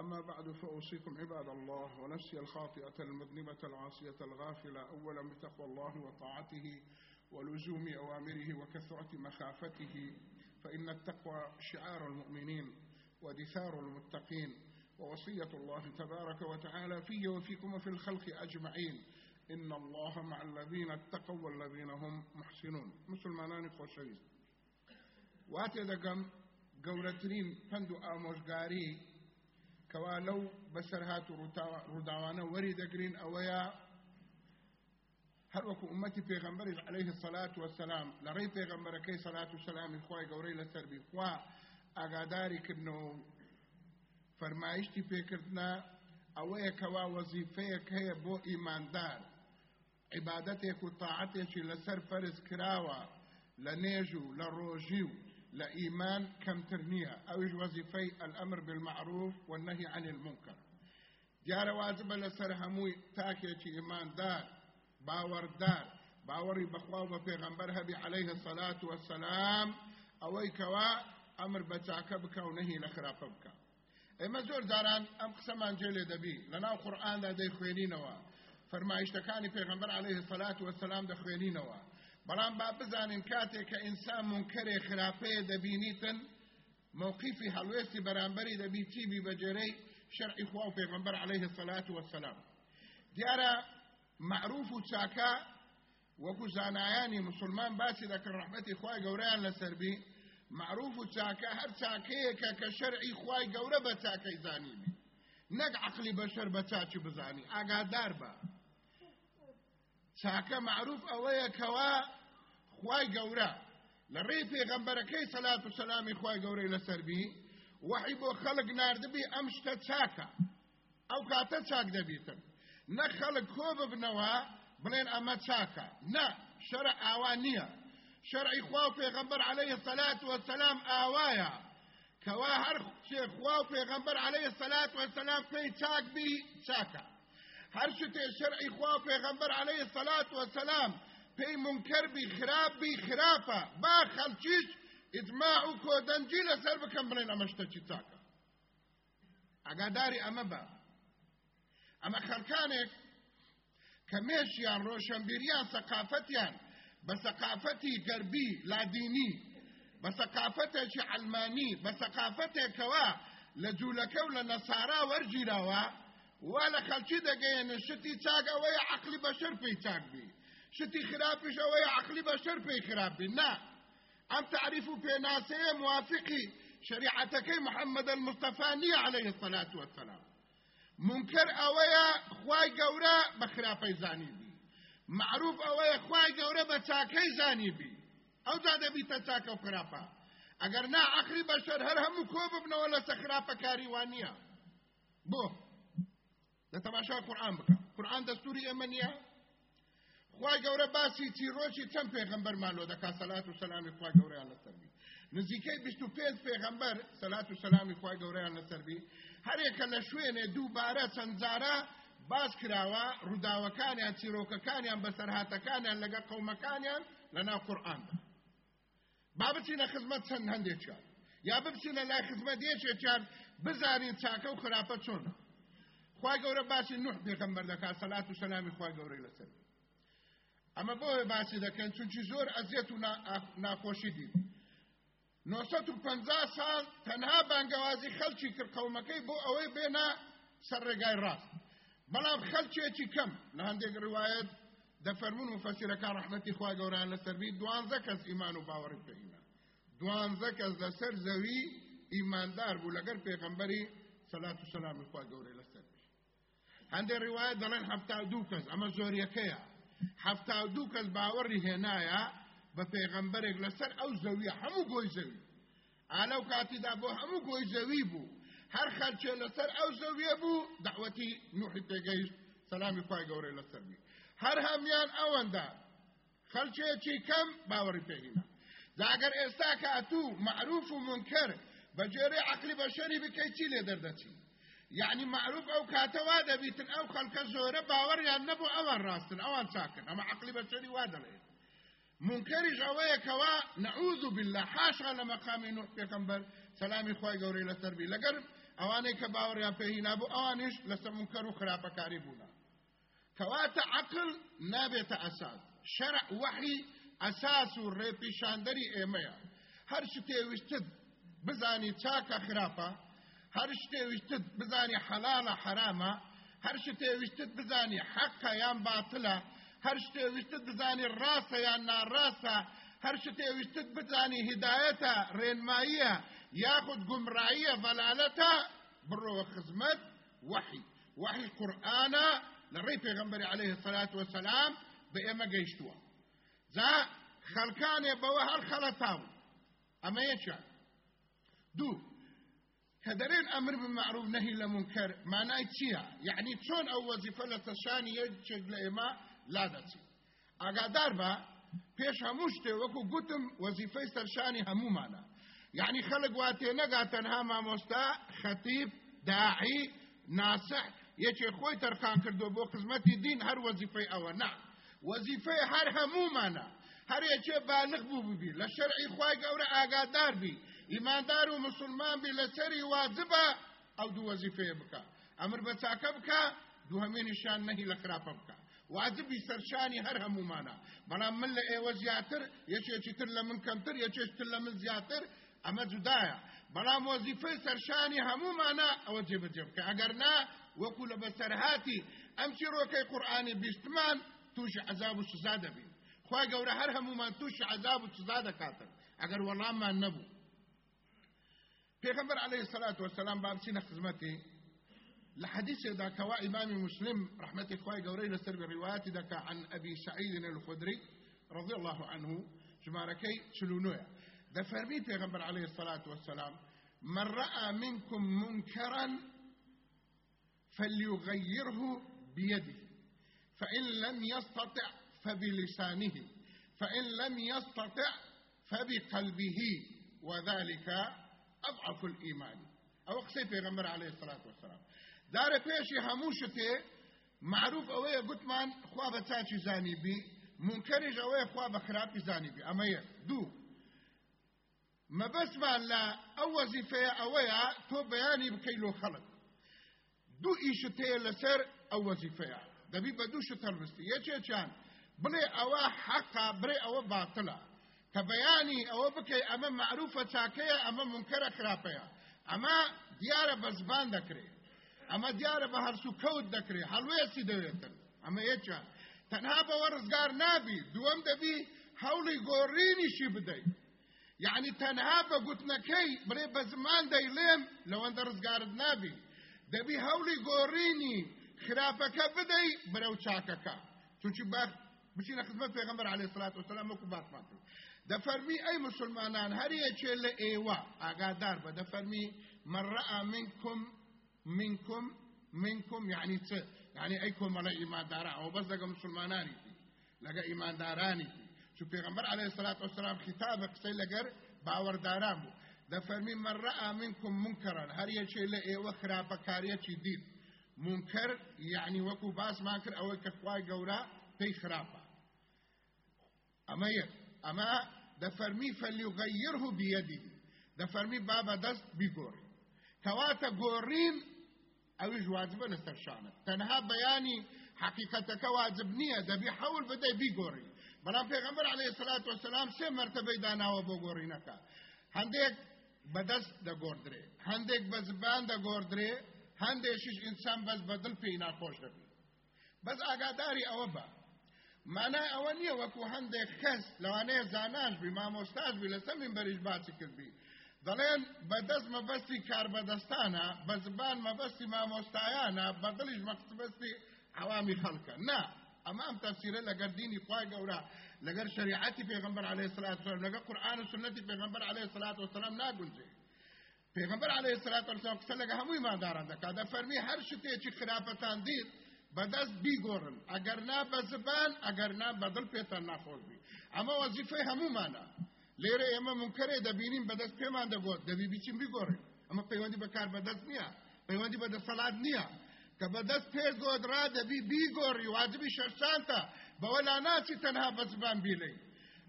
أما بعد فأوصيكم عباد الله ونفسي الخاطئة المذنبة العاصية الغافلة أولا بتقوى الله وطاعته ولزوم أوامره وكثرة مخافته فإن التقوى شعار المؤمنين ودثار المتقين ووصية الله تبارك وتعالى في وفيكم وفي الخلق أجمعين. إن الله مع الذين اتقوا والذين هم محسنون. مسلمانان خوشويست. واتي دقم قولترين فندو آموشقاري کەوا لەو بەسەر هات و ڕووداوانە وەری دەگرین ئەوەیە هەروەکو ئومەتی پێغەمبەری عليه الصلاة والسلام لە ڕێی پێغەمبەرەکەی سەلات و سەلامی خۆی گەورەی لەسەر بی خوا ئاگاداری کردنەوە فەرمایشتی پێکردنا ئەوەیە کەوا وەزیفەیەک هەیە بۆ ئیماندار عیبادەتێک و تاعەتێکی لەسەر فەرز کراوە لە نێژ و لە و لإيمان كم ترنية أوج وظيفي الأمر بالمعروف والنهي عن المنكر. جار واجب لسر هموي تاكي إيمان دار باور دار. بخوا وبيغمبر هبي عليه الصلاة والسلام أوي كوا أمر بتاك بك ونهي لخراف بك اما زور داران ام قسمان جيل دبي لنا القرآن دا دي خوينينوا فرمایشتەکانی پێغمبەر عليه الصلاة والسلام دەخوێنینەوە. بەڵام با بزانین کاتێک کە ئینسان منکرێ خراپەیە دەبینیتن موقفی هەڵوێستی بەرامبەری دەبی چیبی بەجێرەی شەرعی خوا و پێغمبەر عليه الصلاة والسلام دیارە معروف و چاکە وەکو زانایانی مسلمان باسی دەکەن ڕحمەتی خوای گەورەیان لەسەربی معروف و چاکە هەر چاکەیەکە کە شەرعی خوای گەورە بە چاکەی زانیبی نەک عقلی بەشەر بە چاچی بزانی ئاگادار بە. چاکە معروف ئەوەیە کەوا خوای گەورە لە ڕێی پێغەمبەرەکەی سەلات و سەلامی خوای گەورەی لەسەربی وحی بۆ خەڵک نردبی ئەم شتە چاکە ئەو کاتە چاک دەبیتن نە خەڵک کۆ ببنەوە بڵێن ئەمە چاکە نە شەرع ئاوا نییە شەرعی خوا و پێغەمبەر عليه الصلاة والسلام ئاوایە کەوا هەر خوا و پێغەمبەر عليه الصلاة والسلام پێی چاک بی چاکە هەر شتێ شەرعی خوا و پێغەمبەر عليه الصلاة والسلام پێی منکر بی خراپ بی خراپە با خەلکیش ئجماع و کۆدەنجی لەسەر بکەم بڵێن ئەمە شتێکی چاکە. ئەگاداری ئەمە بە. ئەمە خەڵکانێک کە مێشیان ڕۆشنبیریان سەقافەتیان بە سەقافەتی گەربی لادینی بە سەقافەتێکی علمانی بە سەقافەتێکەوە لە جوولەکە و لە نەسارا وەرگیراوە وا لە خەلکی دەگەیەنە شتی چاک ئەوەیە عقلی بەشەر پێی چاک بی. شتی خراپیش ئەوەیە عقلی بەشەر پێی خراپ بی نا ئەم تعریف و پێناسەیە موافقی. شریعەتەکەی محەممەد المستەفا نییە عليه الصلاة والسلام. منکر ئەوەیە خوای گەورە بە خراپەی زانی بی. معروف ئەوەیە خوای گەورە بە بی. ئەو جا دەبیتە چاکە و خراپە ئەگەر نا عقلی بەشەر هەر هەموو کۆ ببنەوە لە سەخراپە کاریوانیە بۆ لە تەماشا قورآن بکە قورآن دەستوری ئێمە نییە خی گەورە باسی چیرۆکی چەند پێغمبەرمانۆ دەکا؟ سەلات و سەلامی خی گەوریان لەسەربی نزیکەی بیست و پێنج پێغمبەر سەلات و سەلامی خی گەوریان لەسەربی هەرێکە لە شوێنێ دووبارە چەند جارە باس کراوە ڕووداوەکانیان چیرۆکەکانیان بەسەرهاتەکانیان لەگە قەومەکانیان لەناو قورآندا با بچینە خزمەت چەند هەندێکیان یا بچینە لای خزمەت یەکێکیان بزانین چاکە و خراپە چۆنە. خی گەورە باسی نوح پێغمبەر دەکات سەلات و سەلامی خی گەورەی لەسەر ئەمە بۆی باسی دەکەن چونکی زۆر ئەزیێت و ناخۆشی دید 950 ساڵ تەنها بانگەوازی خەلکی کرد قەومەکەی بۆ ئەوەی بێنە سەر ڕێگای ڕاست. بەڵام خەلکێکی کەم. لە هەندێک ڕواایەت دەفەرمون و فەسیرەکان ڕحمەتی خوا گەوران لەسەروی دوانزە کەس ئیمان و باوەڕی پێینە دوانزە کەس لەسەر زەوی ئیماندار بوو لەگەر پێغەمبەری سەلات و سەلامی خوا گەورەی لەسەروی هەندێک ڕوایەت دەڵێن هەفتا دوو کەس. ئەمە زۆریەکەیە. هەفتا دوو کەس باوەڕی هێنایە بە پێغەمبەرێک لەسەر ئەو زەوی هەموو گۆی زەوی. ئالەو کاتیدا بۆ هەموو گۆی زەوی بوو. هەر خەرچێ لەسەر ئەو زەویە بوو دعوەتی نوحی پێگەیشت. سەلامی خوای گەورەی لەسەربی هەر هەمیان ئەوەندا خەلچێکی کەم باوەڕی پێهینا داگەر ئێستا کاتوو معروف و منکر بەجێرەی عقلی بەشەری بکەی چی لێ دەردەچی يعني معروف أو كاتوا دەبیتن ئەو خەلکە زۆرە باوەڕیان نەبوو ئەوان ڕاستن ئەوان چاکن ئەمە عقلی بەشەری وا دەڵێ منکەریش ئەوەیەکەوە نعوذ بالله. حاشا لە مەقامی نوح پێکەمبەر سەلامی خۆی گەورەی لەسەربی لەگەر ئەوانەی کە باوەڕیان پێهینا بوو ئەوانش لەسەر منکەر و خراپەکاری بوونا کەواتە عقل نابێتە ئەساس شەرع وحی ئەساس و ڕێپیشاندەری ئێمەیە هەر شتێویشتت بزانی چاکە خراپە هەر شتێویشتت بزانی حەلالە حرامە هەر شتێویشتت بزانی حەقە یان باتلە هەر شتێویشتت بزانی ڕاستە یان ناڕاستە هەر شتێویشتت بزانی هدایەتە ڕێنماییە یاخود گمڕاییە ڤەلالەتە بڕۆوە خزمەت وحی. وحی قورآانە لە ڕێی پێغمبەری عليه الصلاة والسلام بە ئێمە گەیشتووە جا خەلکانێ بەوە هەر خەڵەتاو ئەمە یەکیان دوو كدرين أمر بالمعروف نهي لمنكر ما نايتيا يعني تون أو وظيفة لتشاني يجيك لإما لا داتي أقادار با پیش هموشته وكو قتم وظيفة سرشاني همو مانا يعني خلق واتي نقا تنها ما مستا خطيب داعي ناصح یەکێ خۆی تەرخان کردو بۆ خزمەتی دین هەر وەزیفەی ئەوە نا. وەزیفەی هەر هەمومانە. هەر یەکێ بالغ بوو ببی لە شەرعی خوای گەورە ئاگادار بی. ئیماندار و مسلمان بی لەسەری واجبە ئەو دوو وەزیفەیە بکە. ئەمر بە چاکە بکە دوهەمێنیشان نەهی لە خراپە بکە. واجبی سەرشانی هەر هەمومانە. بەڵام من لە ئێوە زیاتر یەکێکی تر لە من کەمتر یەکێشتر لە من زیاتر ئەمە جودایە بەڵام وەزیفەی سەرشانی هەمومانە ئەوە جێبەجێ بکە. ئەگەر نا وەکو لە بەسەرهاتی ئەم چیرۆکەی قورآانی بیستمان تووشی عذاب و سزا دەبین. خوا گەورە هەر هەمومان تووشی عذاب و سزا دەکاتن. ئەگەر وەڵاممان نەبوو. پێغمبەر عليه الصلاة والسلام بابچینە خزمەتی لحديث إذا كوا إمام مسلم رحمة إخوائي قوري لسر بروايات ذاك عن أبي سعيد الخدري رضي الله عنه جماركي شلونويا ذا فرمي پیغمبر عليه الصلاة والسلام من رأى منكم منكرا فليغيره بيده فإن لم يستطع فبلسانه فإن لم يستطع فبقلبه. وذلك أضعف الإيمان. أو قصي پیغمبر عليه الصلاة والسلام. دارە پێشی هەموو معروف ئەوەیە گوتمان خوا بە چاچی زانی بی منکەریش ئەوەیە خوا بە خراپی زانی بی ئەمەیە دوو مەبەستمان لە ئەو وەزیفەیە ئەوەیە تۆ بەیانی بکەی لۆ خەڵک دوو ئیشت هەیە لەسەر ئەو وەزیفەیە دەبی بە دوو شت هەڵبستی یەکێکیان بڵێ ئەوە حەقا بڕێ ئەوە کە بەیانی ئەوە بکەی ئەمە معروفە چاکەیە ئەمە منکەرە خراپەیە. ئەمە دیارە بە زبان دەکرێت ئەمە دیارە بە هەرسو کەوت دەکرێت هەڵوێسی دەوێتن. ئەمە یەکە تەنها بەوە ڕزگار نابی. دووەم دەبی هەوڵی گۆڕینیشی بدەیت. یعنی تەنها بە گوتنەکەی بڵێ بە زمان دەیڵێم لەوەندە ڕزگارت نابی. دەبی هەوڵی گۆڕینی خراپەکە بدەی بەرەو چاکەکە. چونچی باخ بچینە خزمەت پێغەمبەر علیه الصلاة والسلام وەکو باسمان کرد. دەفەرمی ئەی مسلمانان یەکێ لە ئێوە ئاگادار بە دەفەرمی من رأى منكم منكم منکم یعنی چ یعنی ئەی کۆمەڵە ئیمانداران ئەو بەس لەگە مسلمانانی لەگە ئیماندارانی چو پێغمبەر عليه الصلاة والسلام خطاب قسەی لەگەر باوەڕداران بوو دەفەرمی من رأى منكم منكرا هەر یەکێ لە ئێوە خراپەکاریەکی دیت منکر یعنی وەکو باسمان کرد ئەوەی کە خوای گەورە پێی خراپە ئەمە اما دفرمي فليغيره بيده دفرمي بابا دست بيغوري كواتا غورين او واجبه لسرشانه تنها بياني حقيقتك واجب نيه دبي حول بدي بيغوري بلان پیغمبر عليه الصلاة والسلام سه مرتبه داناوه بغورينك هنديك بدست د ګوردري هندیک بس باندې ګوردري هندیشش انسان بس بدل پینا خوش دبی بس آگاداری او با مانای ئەوە نییە وەکو هەندێک کەس لەوانەیە زاناش بی مامۆستاش بی لەسەر من بەریش باسی کردبی. دەڵێن بەدەست مەبەستی کار بەدەستانە بە زبان مەبەستی مامۆستایانە بەدڵیش مەقصبستی عوامی خەڵکە. نا ئەمە ئەم تەفسیرە لەگەر دینی خوای گەورە لەگەر شریعەتی پێغمبەر عليه الصلاة والسلام لەگەر قورآن و سنەتی پێغمبەر عليه الصلاة والسلام ناگونجێ. پێغمبەر عليه الصلاة والسلام قسە لەگە هەمووی ماداران دەکات. دەفەرمی هەر شتێکی خراپەتان دیت بەدەست بیگۆڕن. ئەگەر نا بە زبان ئەگەر نا بەدڵ پێتان ناخۆش بی ئەمە وەزیفەی هەمومانە. لێرە ئێمە منکرێ دەبینین بەدەست پێمان دەگۆت دەبی بیچین بیگۆڕین. ئەمە پەیوەندی بەکار بەدەست نییە. پەیوەندی بەدەسەڵات نییە. کە بەدەست پێ گۆدرا دەبی بیگۆڕی واجبی شەرسانتە بەوە لا ناچی تەنها بە زبان بیلەی.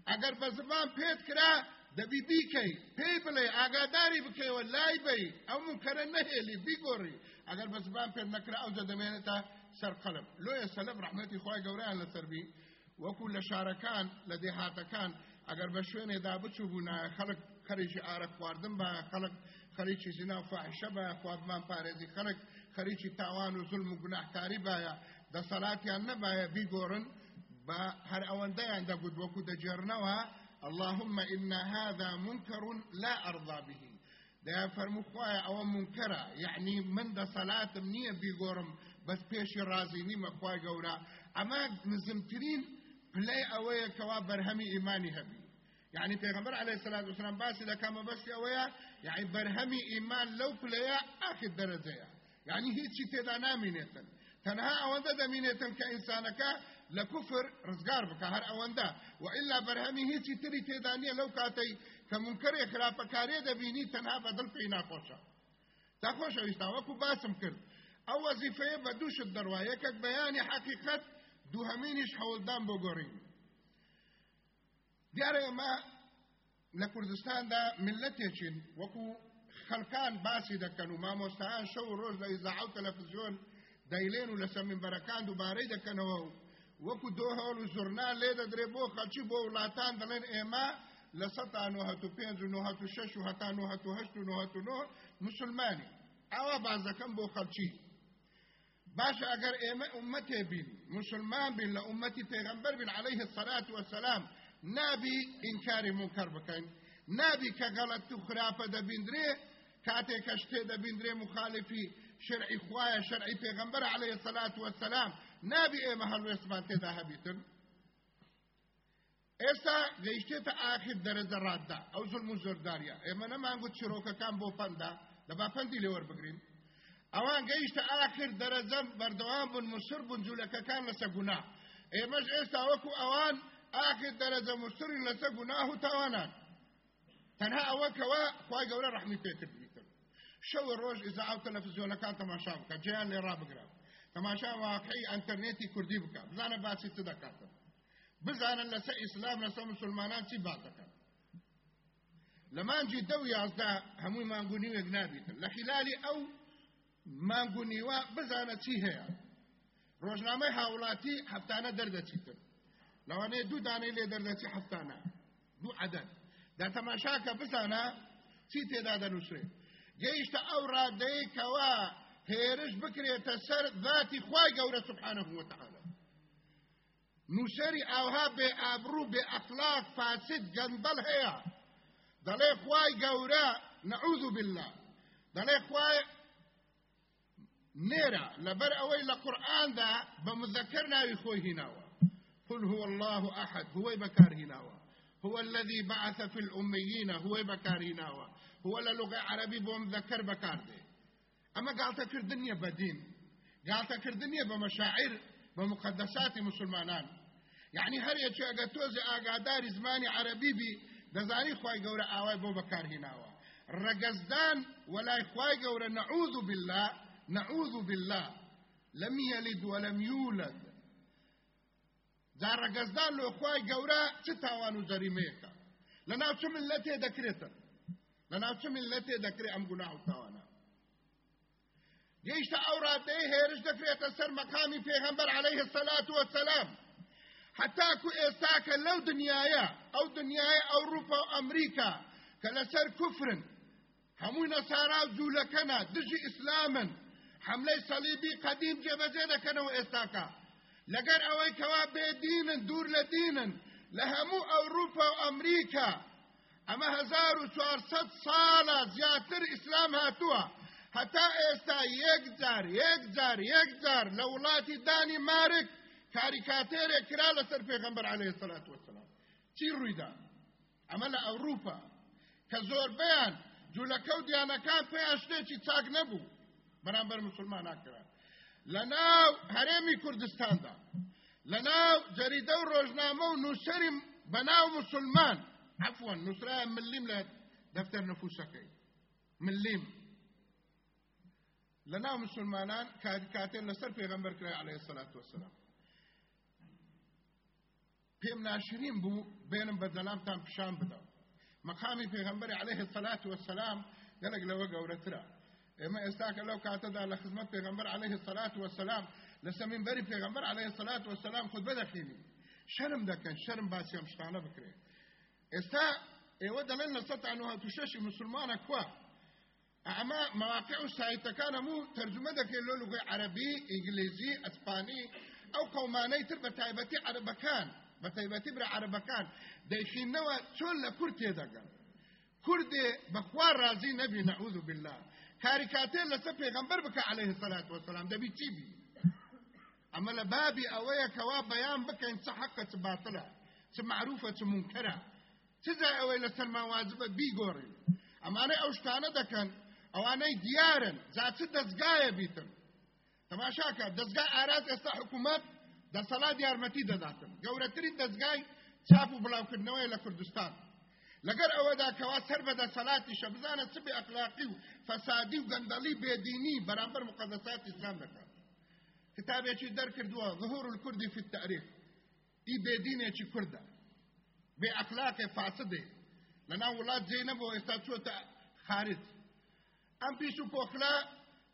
ئەگەر بە زبان پێت کرا دەبی بیکەی. پێی بڵێ ئاگاداری بکەیەوە لای بی ئەو منکەرە نەهێلی بیگۆڕی. ئەگەر بە زبان پێت نەکرا ئەو دەمێنێتە سەر قەلب لۆیە سەلب ڕحمەتی خۆی گەوریان لەسەربی وەکو لە شارەکان لە دێهاتەکان ئەگەر بە شوێنێدا بچوو بوونا خەڵک خەریکی ئارە خواردن بە خەڵک خەریکی زینا فاحشە بە خوابمان پارێزی خەڵک خەریکی تاوان و ظلم و گوناحکاری باە دەسەڵاتیان نەبایە بیگۆڕن بە هەر ئەوەندەیان دەگوت وەکو دەجێڕنەوە اللهم إن هذا منكر لا أرضى به. دا فرمو خوايا أو منكرة يعني من دا صلاة منية بيقورم بس بيشي رازي نيمة خوايا قورا أما نزمترين بلاي أويا كوا برهمي إيماني هبي يعني پیغمبر عليه الصلاة والسلام باسي لكا مبسي أويا يعني برهمي إيمان لو بلايا آخر درجة يعني هیچی تێدا نامینێتن. تەنها ئەوەندە دەمینێتن کە ئینسانەکە لە کوفر ڕزگار بکە هەر ئەوەندە. وئلا بەرهەمی هیچی تری تێدا نییە لەو کاتەی کە منکرێ خراپەکارێ دەبینی تەنها بەدڵ پێی ناخۆشە. تا خۆشەویستا وەکو باسم کرد. ئەو وەزیفەیە بە دووشت دەڕوا یەکێک بەیانی حەقیقەت دووهەمینیش حەوڵدان بۆ گۆڕین دیارە ئێمە لە کوردستاندا ملەتێکین وەکو خەلکان باسی دەکەن و مامۆستایان شەو ڕۆژ لە ئیزاع و تەلەڤیزیۆن دەیلێن و لەسەر منبەرەکان دووبارەی دەکەنەوە و وەکو دۆ هەوڵ و ژورنال لێ دەدرێ بۆ خەلکی بۆ وڵاتان دەڵێن ئێمە لە سەتا نوهەت و پێنج و نوهەت و شەش و هەتا نوهەت و هەشت و نوهەت و نۆ مسلمانی. ئاوا بازەکەم بۆ خەلکی ئەگەر ئێمە ئومەتێ بین مسلمان بین لە ئومەتی پێغەمبەر بین عليه الصلاة والسلام نابی ئینکاری منکر بکەین نابی کە غەڵەت و خراپە دەبیندرێ كاتێک کە شتێ دەبیندرێ مخالفی شرعی خوایە شرعی پێغمبەر عليه الصلاة والسلام نابی ئێمە هەڵوێستمان تێدا هەبیتن ئێستا گەیشتێتە ئاخر دەرەجە ڕاددا ئەو زڵم و زۆرداریە ئێمە نەمانگوت چیرۆکەکان بۆ پەندا دەبا پەندی لێوە بگرین. ئەوان گەیشتە ئاخر دەرەجەم بەردەوام بوون مسر بوون جوولەکەکان لەسە گونا ئێمەش ئێستا وەکو ئەوان ئاخر دەرەجە مسری لەسە گوناه و تاوانان. تەنها ئەوە کەوە خوای گەورە ڕەحمی پێکرد شەوە ڕۆژ ئیزاعاو تەلەڤیزیۆنەکان تەماشا بکە جیان لێ ڕابگرا تەماشا واقعی ئەنتەرنێتی کوردی بکە. بزانە باسی چ دەکاتن بزانن لەسەر ئیسلام لەسەر مسلمانان چی باز دەکەن. لە مانجی دە و یازدا هەمووی مانگونیوێک نابیتن. لە خلالی مانگونیوە بزانە چی هەیە؟ ڕۆژنامەی هاوڵاتی هەفتانە دەردەچیتن لەوانەیە دوو دانەی لێ دەردەچی هەفتانە. دوو عەدەد دا تەماشاکە بزانە چی تێدا دەنووسێت. گەیشتە ئەو ڕادەیە کەوا هێرش بکرێتە سەر ذاتی خوای گەورە سبحانه وتعالى نووسری ئاوها بێ ئابروو بێ ئەخلاق فاسد گەندەڵ هەیە. دەڵێ خوای گەورە نعوذ بالله. دەڵێ خوای ئەوەی لە قورئاندا بە مذەکر ناوی خۆی هیناوە قل هو الله أحد هو بكار هناوة هو الذي بعث في الأميين هو بكار هناوة هو لە لغە عربی بۆم دەکەر بەکاردێ ئەمە گاڵتەکردنیە بەدین گالتەکردنیە بە مەشاعر بە مقدساتی مسلمانان. یعنی هەر یەکێ ئەگە تۆزی ئاگاداری زمانی عەربی بی دەزانی خی گەورە ئاوای بۆ بەکارهێناوە ڕەگەزدان وەلای خی گەورە نەعوذ بالله نەعوذ بالله. لم يلد ولم يولد. جا ڕەگەزدان لۆ خی گەورە چ تاوان و جەریمەیەەکە لە ناو چ ملەتێ دەکرێتن لە ناو چ ملەتێ دەکرێت ئەم گونا و تاوانە گەیشتە ئەو ڕاتەیە هێرش دەکرێتە سەر مەقامی پێغەمبەر عليه الصلاة والسلام. حتاکو ئێستاکە لەو دنیاە ئەو دنیای ئەوروپا و ئەمریکا کە لەسەر کوفرن هەمووی نەسارا و جوولەکەنە دژی ئیسلامن حمله صلیبی قدیم جبجه دکنو استاکا لگر اوی کوا بیدینن دور لدینن لهمو اوروپا و امریکا اما هزار و چوارصد سالا زیاتر اسلام هاتوه حتا ئێستا یەک جار یەک جار یەک جار لە وڵاتی دانی مارک کاریکاتێرێک کرا لەسەر پێغەمبەر عەلەیهی سەلات وەسەلام. چی ڕوویدا ئەمە لە ئەوروپا. کە زۆربەیان جوولەکەوت یانەکان پێیان شتێکی چاک نەبوو. بەرامبەر مسلمان ناکرا لە ناو هەرێمی کوردستاندا لە ناو جەریدە و ڕۆژنامە و نووسری بەناو مسلمان عفوان نووسرایان ملیم لە دەفتەر نفوسەکەی ملیم لە ناو مسلمانان کاتێن لەسەر پێغەمبەر کرای عليه الصلاة والسلام پێم ناشرین بوو بێنم بە جەلامتان پیشان بدەم مقامی پێغەمبەری عليه الصلاة والسلام گەلێک لەوە گەورەترە ئێمە ئێستاکە لەو کاتەدا لە خزمەت پێغەمبەر عليه الصلاة والسلام. لە سەمینبەری پێغەمبەر عليه الصلاة والسلام خود بەدەخینی شەرم دەکەن شەرم باسی ئەم شتانە بکرێت ئێستا ئێوە دەڵێن لە سەد و شەشی مسلمانە کووە ئەمە مواقع و سایتەکان هەموو تەرجمە دەکەن لۆ لغوی عەربی ئینگلیزی ئەسپانی ئەو قەومانەی تر تایبەتی عەربەکان بە تایبەتی برە عەربەکان دەیخینەوە چۆن لە کورد تێدەگەن کوردێ بەخوا ڕازی نەبی نەعوذ بالله. کاریکاتێر لەسەر پێغەمبەر بکە عليه الصلاة والسلام. دەبی چی بی ئەمە لە بابی ئەوەیە کەوا بەیان بکەین چ حەقە چ باتڵە چ معروفە چ منکەرە چ جای ئەوەی لەسەر ماواجبە بیگۆڕین ئەمانەی ئەو شتانە دەکەن ئەوانەی دیارن جاچ دەستگایە بیتن تەماشاکە دەستگای ئاراز ئێستا حکوومەت دەسەڵات یارمەتی دەداتن گەورەترین دەستگای چاپ و بڵاوکردنەوەی لە کوردستان لەگەر ئەوەدا کەوا سەر بە دەسەڵاتی شە بزانە چ بێ ئەخلاقی و فەسادی و گەندەڵی بێدینی بەرامبەر مقدسات ئیسلام دەکات. کتابێکی دەرکردووە ظهور الكردی في التاريخ ئی بێدینێکی کوردە بێ ئەخلاقی فاسدێ. لەناو وڵات جێ نەبوو ئێستا چۆتە خارج. ئەم پیش و پۆخلا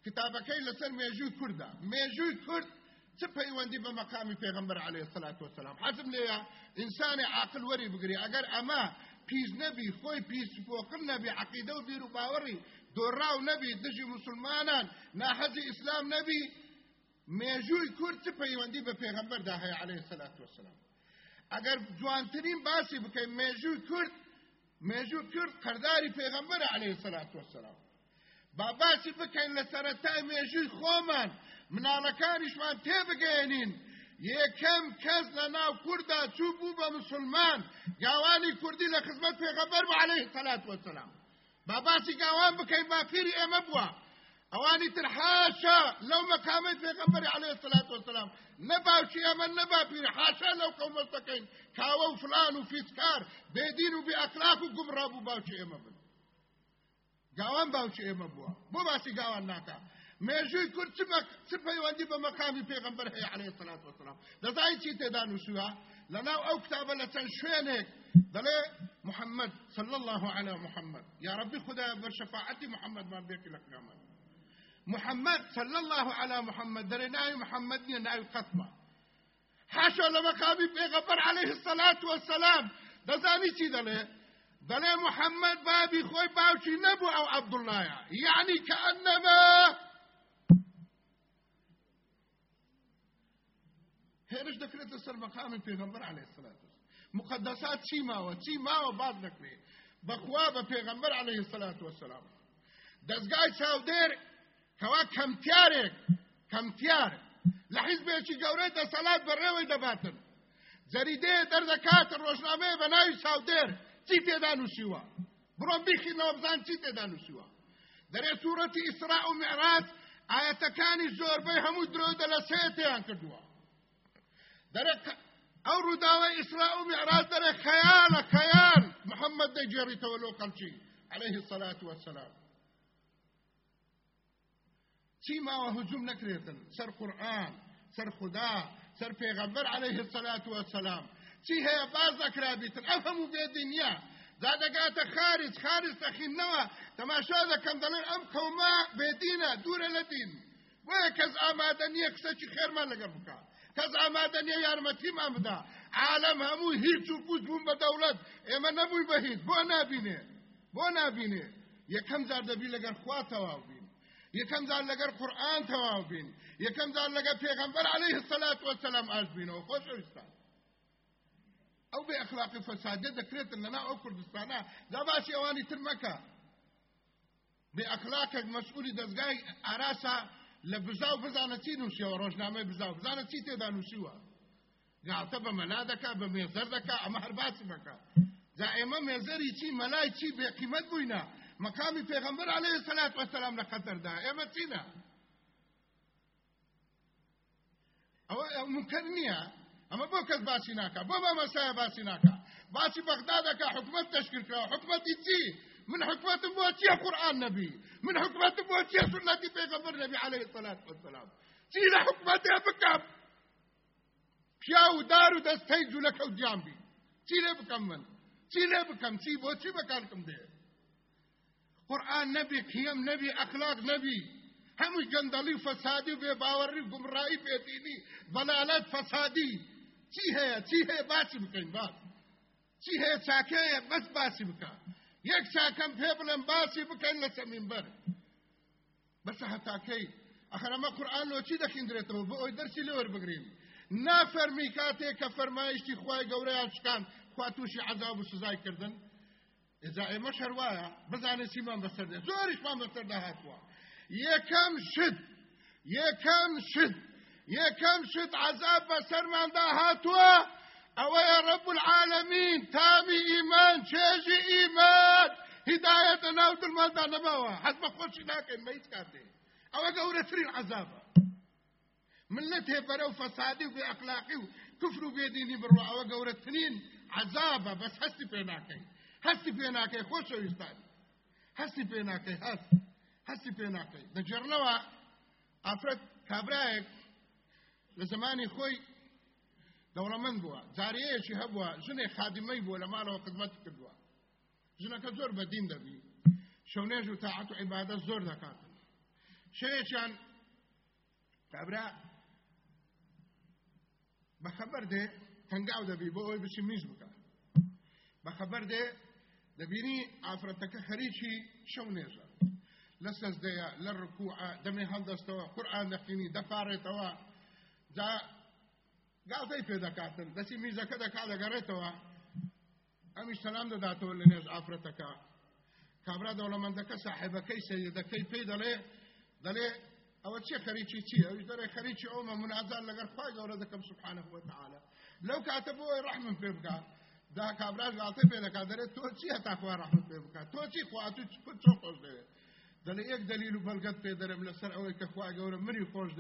کتابەکەی لەسەر مێژووی کووردا مێژووی کورد چ پەیوەندی بە مەقامی پێغمبەر عليه الصلاة والسلام حەزم لێیە ئینسانی عاقل وەری بگری. ئەگەر ئەمە پیس نەبی خۆی پیس پۆقن نەبی عقیدە و بیر و باوەڕی. دۆڕاو نەبی دژی مسلمانان ناحەزی ئیسلام نەبی مێژووی کورد چ پەیوەندی بە پێغمبەردا هەیە عليه الصلاة والسلام ئەگەر جوانترین باسی بکەین مێژووی کورد مێژوو کرد قەرداری پێغەمبەر عليه الصلاة والسلام با باسی بکەین لە سەرەتای مێژووی خۆمان مناڵەکانیشمان تێبگەێنین یەکەم کەس لە ناو کووردا چوو بوو بە مسلمان. گاوانی کوردی لە خزمەت پێغەمبەر عليه الصلاة والسلام با باسی گاوان بکەین باپیری ئێمە بووە. ئەوانی تر حاشا لەو مەقامەی پێغەمبەری عليه الصلاة والسلام نەباوکی ئەمە نەباپیر حاشا لەو قەومەستەکەین کاوە و فلان و فیسکار بێدین و بێئەخلاق و گومڕا بوو باوکی ئێمە بن. گاوان باوکی ئێمە بووە. بۆ باسی گاوان ناکە مێژووی کورد چ پەیوەندی بە مەقامی پێغەمبەر هەیە عليه الصلاة والسلام دەزای چی تێدا نووسووە لەناو ئەو کتابە لە چەند شوێنێک دەڵێ محمد صلى الله على محمد يا ربي خدا بشفاعتي محمد ما بيك لك قيامت محمد صلى الله على محمد دري ناوي محمد ناوي قسمه حاشا لمقامي پیغمبر عليه الصلاة والسلام دزاني چی دله دله محمد بابي خوي باوشي نبو أو عبد الله يعني كأنما هێرش دەکرێتە سەر مەقامی پێغمبەر عليه الصلاة مقدسات چی ماوە؟ چی ماوە باز دەکرێت بەخوا بە پێغمبەر عليه الصلاة والسلام. دەستگای چاودێر کەوا کەمتیارێک کەمتیار. لە حیزبێکی گەورەی دەسەڵات بەڕێوەی دەباتن. جەریدەیە دەردەکات ڕۆژنامەیە بە ناوی چاودێر. چی تێدا نووسیوە؟ بڕۆم بیخینەوە بزان چی تێدا نووسیوە؟ دەرێ سوورەتی ئیسرا و معراج ئاەتەکانی زۆربەی هەموو درۆ دەلە سێتیان کردووە. دەرێک ئەو ڕووداوە ئیسرا و میعراج دەرێ خەیانە خەیان محەممەد دەیجێڕیتەوە لۆ قەلچی عليه الصلاة والسلام. چی ماوە هجوم نەکرێتن سەر قورآن سەر خدا سەر پێغەمبەر عليه الصلاة والسلام. چی هەیە باز نەکرابیتن ئەو هەموو بێدینیا زادەگاتە خارج خارج تەخینەوە تەماشا دەکەم دەڵێن ئەم قەوما بێدینە دوورە لە دین وەیە کەس ئامادە نییە قسەی خێرمان لەگەڵ بکە کەس ئامادە نییە یارمەتیمان بدا. عالم هەموو هیچ و پوست بوون بە دەوڵەت ئێمە نەبووی بە هیچ بۆ نابینێ. بۆ نابینێ. یەکەم زار دەبی لەگەر خوا تەواو بین. یەکەم زار لەگەر قورآن تەواو بین. یەکەم زار لەگەر پێغەمبەر عليه الصلاة والسلام ئاش بینەوە. خۆشەویستان ئەو بێ ئەخلاقی فەسادە دەکرێتن لەنا ئەو کوردستانە. دا باسی ئەوانی تر مەکە. بێ ئەخلاقێک مەسئولی دەستگای ئاراسا لە بزاو بزانە چی نووسیەوە؟ ڕۆژنامەی بزاو بزانە چی تێدا نووسیوە؟ گاتە بە مەلا دەکا بە مێزەر دەکا ئەمە هەر باسی بکە جا ئێمە مێزەری چی مەلای چی بێقیمەت بووینە مەقامی پێغەمبەر عليه الصلاة والسلام لە خەتەردا ئێمە چینە ئەوە منکر نییە. ئەمە بۆ کەس باسی ناکە بۆ بە مەسایە باسی ناکە باسی بەغدا دەکا حکومت تشکیل کراوە. حکومەتی چی؟ من حكمتم بوتيا قرآن نبي. من حكمتم بوتيا سنة پیغمبر نبي عليه الصلاة والسلام. چیلە حکومەتێ بکەم پیا و دار و دەستەی جوولەکە و جیانبی چی لێ بکەم من؟ چی لێ بکەم چی بۆ چی بەکارکم دێ قورآن نەبی قیم نەبی ئەخلاق نەبی هەمووی گەندەڵی فەسادی و بێ باوەڕی گومڕایی پێتینی بەلالەت فەسادی چی هەیە چی هەیە باسی بکەین باس چی هەیە چاکەیە بەس باسی بکە یەک چاکەم پێ بڵێن باسی بکەین لە سەمینبەر بەسە هەتاکەی. ئەخەرەمە قورآن لۆچی دەخیندرێتەوە؟ بۆ ئەوی دەرسی لێ وەربگرین. نافەرمی کاتێک کە فەرمایشتی خوای گەورەیان شکان خوا تووشی عەذاب و سزای کردن ئێزا ئێمە شەروایە بزانێ چیمان بەسەردێ زۆریشمان بەسەردا هاتووە یەکەم شت یەکەم شت یەکەم شت عەذاب بەسەرماندا هاتووە ئەوەیە ڕب العالمین تامی ئیمان چێژی ئیمان هدایەتە ناو دڵماندا نەماوە حەز بە خۆشی ناکەین بە هیچ کاتێ ئەوە گەورەترین عەزابە ملت هێ بەرەو فەسادی و بێ ئەخلاقی و کفر و بێدینی بڕوە ئەوە گەورەترین عەزابە بەس هەستی پێ ناکەی هەستی پێ ناکەی خۆشەویستان هەستی پێ ناکەی هەست هەستی پێ ناکەی دەجێڕنەوە ئافرەت کابرایەک لە زمانی خۆی دەوڵەمەند بووە جارەیەکی هەبووە ژنێک خادمەی بووە لە ماڵەوە خدمەت کردووە. ژنەکە زۆر بەدین دەبی. شەونێژ و تاعەت و عیبادە زۆر دەکاتن شەیەکیان کابرا بەخەبەر دێ تەنگاو دەبی بۆ ئەوی بچی میز بکە. بەخەبەر دێ دەبینی ئافرەتەکە خەریکی شەو نێژە. لە سەزدەیە لە ڕکوع دەمێ هەڵدەستەوە قورآن دەخینی دەپارێتەوە. جا گاڵتەی پێ دەکاتن دەچی میزەکە دەکا دەگەڕێتەوە ئەمیش سەلام دەداتەوە لە نێژ ئافرەتەکە کابرا دەوڵەمەندەکە ساحبەکەی سەیدەکەی پێی دەڵێ دەڵێ ئەوە چێ خەریکی چی ئەوش دەرێ خەریکی ئەومە منازار لەگەر خوای گەورە دەکەم سبحانه وتعالى لەو کاتە بۆی ڕحمم پێ بکە دا کابراش غاڵتەی پێ دەکات دەرێت تۆ چی هەتا خوا ڕحمت پێ بکات تۆ چی خواتو چۆ خۆش دەوێت دەڵێ یەک دلیل و بەلگەت پێ دەرم لەسەر ئەوەی کە خوای گەورە مری خۆش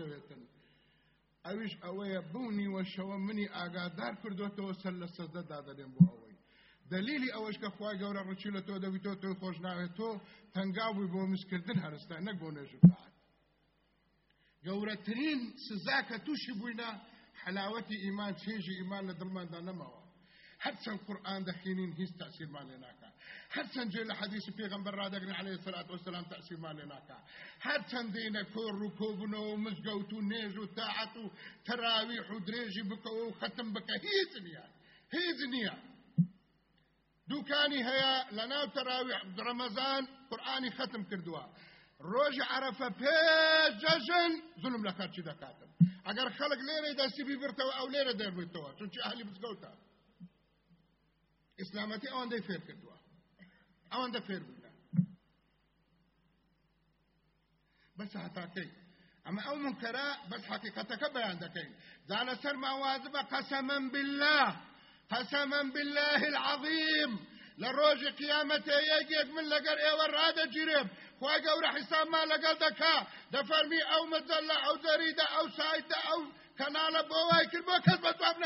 ئەویش ئەوەیە بوونی وەشەوە منی ئاگادار کردوێتەوە سەر لە سەزدەدا دەدێن بۆ ئەوەی. دلیلی ئەوەش کە خخوای گەورە ڕچی لە تۆ دەویتۆ تۆی خۆش ناوێت تۆ تەنگاوی بۆ مسکردن هەرستا نەک بۆ نێژبات گەورەترین سزا کە تووشی بووینە حلاوەتی ئیمان چێژی ئیمان لە دڵماندا نەماوە. قورآن دەخینین هیچ تەسیرمان لێ ناکات هەرچەند جێ لە حەدیثی پێغەمبەر ڕادەگرن عليه الصلاة والسلام تەسیرمان لێ ناکات هەرچەند دێنە کۆڕ و کۆبوونەوە و مزگەوت و نێژ و تاعەت و تەراویح و درێژی بکەوە و ختم بکە هیچ نییە هیچ نییە دوکانی هەیە لە ناو تەراویح ڕەمەزان قورآانی ختم کردووە ڕۆژی عرفە پێش جەژن زلم لە خەرچی دەکاتن ئەگەر خەڵک چونچی ئەهلی بزگەوتە ئیسلامەتی ئەوەندەی فێر کردووە ئەوەندە فێر بووینە بەس هەتاکەی ئەمە ئەو منکەرە بەس حقیقەتەکە بەیان دەکەین دا لەسەر ماوازبە قەسەمەن بالله. قەسەمەن بالله لە ڕۆژی قیامەتێ یەکێک من لەگەر ئێوە ڕادەگیرێم خی گەورە حیسابمان لەگەڵ دەکا دەفەرمی ئەو مەجللە ئەو زەریدە ئەو سایتە ئەو کەناڵە بۆ وای کرد بۆ کەس بەتواب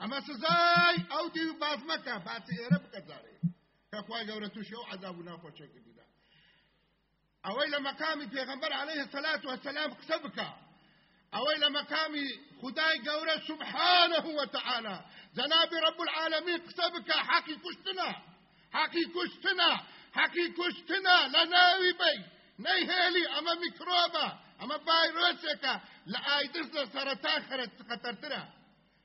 ئەمە سزای ئەو دی باز مەکە باسی ئێرە بکەزارێ کە خی گەورە تووشە و عذاب و ناخۆشێکی دیدا ئەوەی لە مەکامی پێغمبەر عليه الصلاة والسلام بکە ئەوەی لە مەکامی خدای گەورە سبحانه وتعالى جناب رب العالمين قسە بکە حەقی کوشتنە حەقی کوشتنە حەقی کوشتنە لە ناوی بی. نەیهێلی ئەمە میکرۆبە ئەمە ڤایرۆسێکە لە ئایدز لە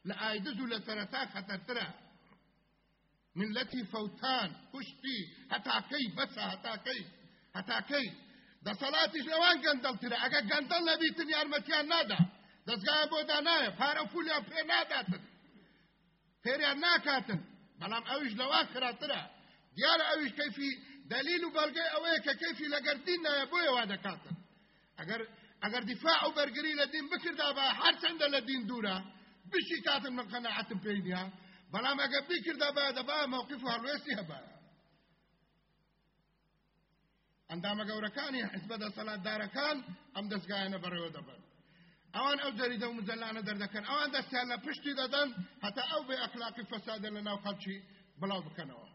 سەرەتا خەتەرترە لە ئایدز و لە سەرەتا خەتەرترە ملەتی فەوتان کوشتی هەتاکەی بەسە هەتاکەی هەتاکەی دەسەڵاتیش لەوان گەندەڵترە ئەگە گەندەڵ نەبیتن یارمەتیان نادا دەستگایان بۆ دانایە پارە فولیان پێ ناداتن فێریان ناکاتن بەڵام ئەویش لەوا خراترە دیارە ئەویش کەفی دلیل و بەڵگەی ئەوەیە کە کەفی لەگەر دین نایە بۆیە وا دەکاتن ئەگەر ئەگەر دیفاع و بەرگری لە دین بکردا بە هەر چەندە لە دین دوورە بشی کاتم من قەنەعەتم پێی نییە بەڵام ئەگەر بیکردا بە دەبا مووقف هەڵوێستی هەبایە ئەندامە گەورەکانی حزبە دەسەڵاتدارەکان ئەم دەستگایانە بەڕێوە دەبن ئەوان ئەو جەریدە و مزەلانە دەردەکەن ئەوان دەستیان لە پشتی دەدەن هەتا ئەو بێ ئەخلاقی فەسادە لە ناو خەڵکی بڵاو بکەنەوە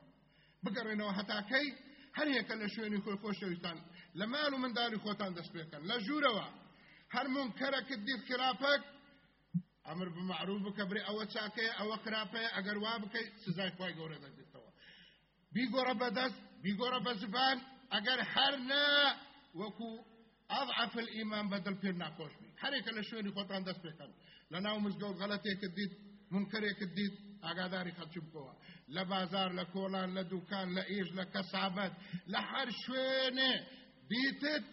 بگەڕێنەوە هەتاکەی هەر یەکە لە شوێنی خۆی خۆشەویستان لە مال و منداڵی خۆتان دەست پێکەن لە ژوورەوە هەر منکەرەکت دیت خراپەک ئەمر بمعروف بکە بڕێ ئەوە چاکەیە ئەوە خراپەیە ئەگەر وا بکەیت سزای خی گەورە دەدێتەوە بیگۆڕە بەدەست بیگۆڕە بە زبان ئەگەر هەر نا وەکو ئەضعف الئیمان بەدڵ پێ ناخۆش بی. هەرێکە لە شوێنی خۆتان دەست پێکەن لە ناو مزگەوت غەڵەتێکت دیت منکرێکت دیت ئاگاداری خەڵکی بکەوە. لە بازار لە کۆڵان لە دوکان لە ئێژ لە کەسابەت لە هەر شوێنێ دیتت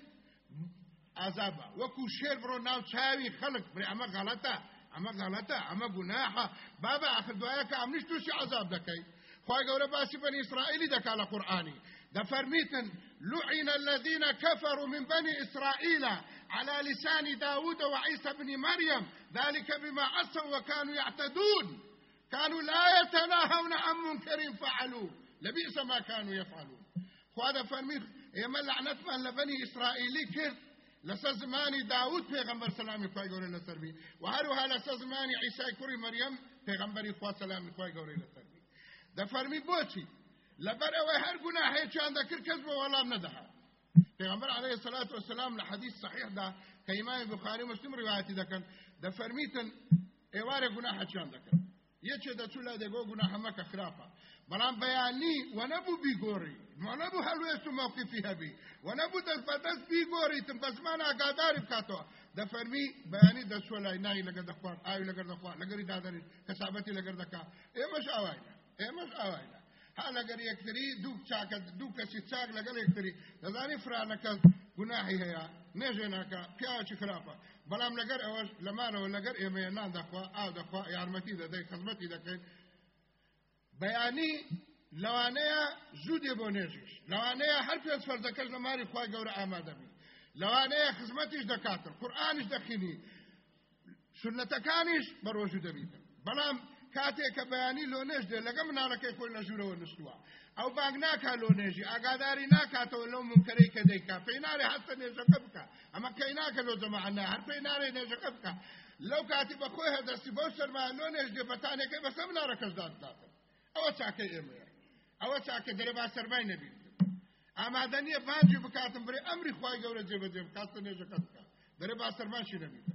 ئازابە. وەکو شێر بڕۆ ناو چاوی خەڵک بڕێ ئەمە غەڵەتە ئەمە غەڵەتە ئەمە گوناحە بابا ئاخر دوایە کە ئەمنیش تووشی عذاب دەکەی خی گەورە باسی بنی ئیسرائیلی دەکا لە قورآانی دەفەرمیتن لعن الذين كفروا من بني إسرائيل على لسان داود وعيسى بن مريم ذلك بما عصوا وكانوا يعتدون كانوا لا يتناهون عن منكر فعلوه لبئس ما كانوا يفعلون خواده فرميت يما لعنت من لبني إسرائيلي كرت لسه زمانی داود پیغمبر سلامی خوای گوره لسر بی و هروها لسه زمانی عیسی کوری مریم پیغمبری خواه سلامی خوای گوره لسر بی ده فرمی بوچی لبر اوه هر گناحی چان دکر کس بو ولام ندها پیغمبر علیه الصلاة والسلام لحدیث صحیح ده که امام بخاری مسلم روایتی دکن. ده فرمیتن ایوار گناح چان دکن یەکێ دەچوو دەگۆ گوناحە مەکە خراپە بەڵام بەیانی وەنەبوو بیگۆڕی وەنەبوو هەلوێست و مووقفی هەبی وەنەبوو دەست بەدەست بیگۆڕیتم بە زمان ئاگاداری بکاتەوە دەفەرمی بەیانی دەچوە لای ناوی لەگەر دەخوارد ئاوی لەگەر دەخوارد لەگەری دادەنیت کەسابەتی لەگەر دەکا ئێمەش ئاوایە ئێمەش ئاوایە ها لەگەر یەکتری دوو چاکە دوو کەسی چاک لەگەڵ یەکتری دەزانی فرانەکە گوناحی هەیە نێژێ ناکە پیاوەکی خراپە بەڵام لەگەر ئەوەش لەمانەوە لەگەر ئێمەیە نان دەخوا ئاو دەخوا یارمەتی دەدەی خزمەتی دەکەین بەیانی لەوانەیە زوودێ بۆ نێژیش. لەوانەیە هەر پێ فەرزەکەش لە ماری خخوای گەورە ئامادەبی لەوانەیە خزمەتیش دەکاتن قورآانش دەخینی. سنەتەکانیش بە ڕۆژوو دەبیتن بەڵام کاتێک کە بەیانی لۆ نێژ دێ لەگە مناڵەکەی خۆی لە ژوورەوە نستووە ئەو بانگ ناکا لۆ نێژی ئاگاداری ناکاتەوە لەو منکەرەی کە دەیکا. پێی نارێ هەستە نێژەکە بکە. ئەمە کەی ناکە لۆ جەماعەنە هەر پێی نارێ نێژەکە بکە. لەو کاتی بەخۆی هەدەستی بۆ سەرما لۆ نێژ دێ بەتانەکەی بەسە منارەکەش داداتن ئەوە چاکەی ئێمەیە. ئەوە چاکە دەرێ با سەرمای نەبیت ئامادە نییە بانجی بکاتم بڕێ ئەمری خی گەورە جێبەجێ بکاتە نێژەکە بکە. دەرێ با سەرماشی نەبیت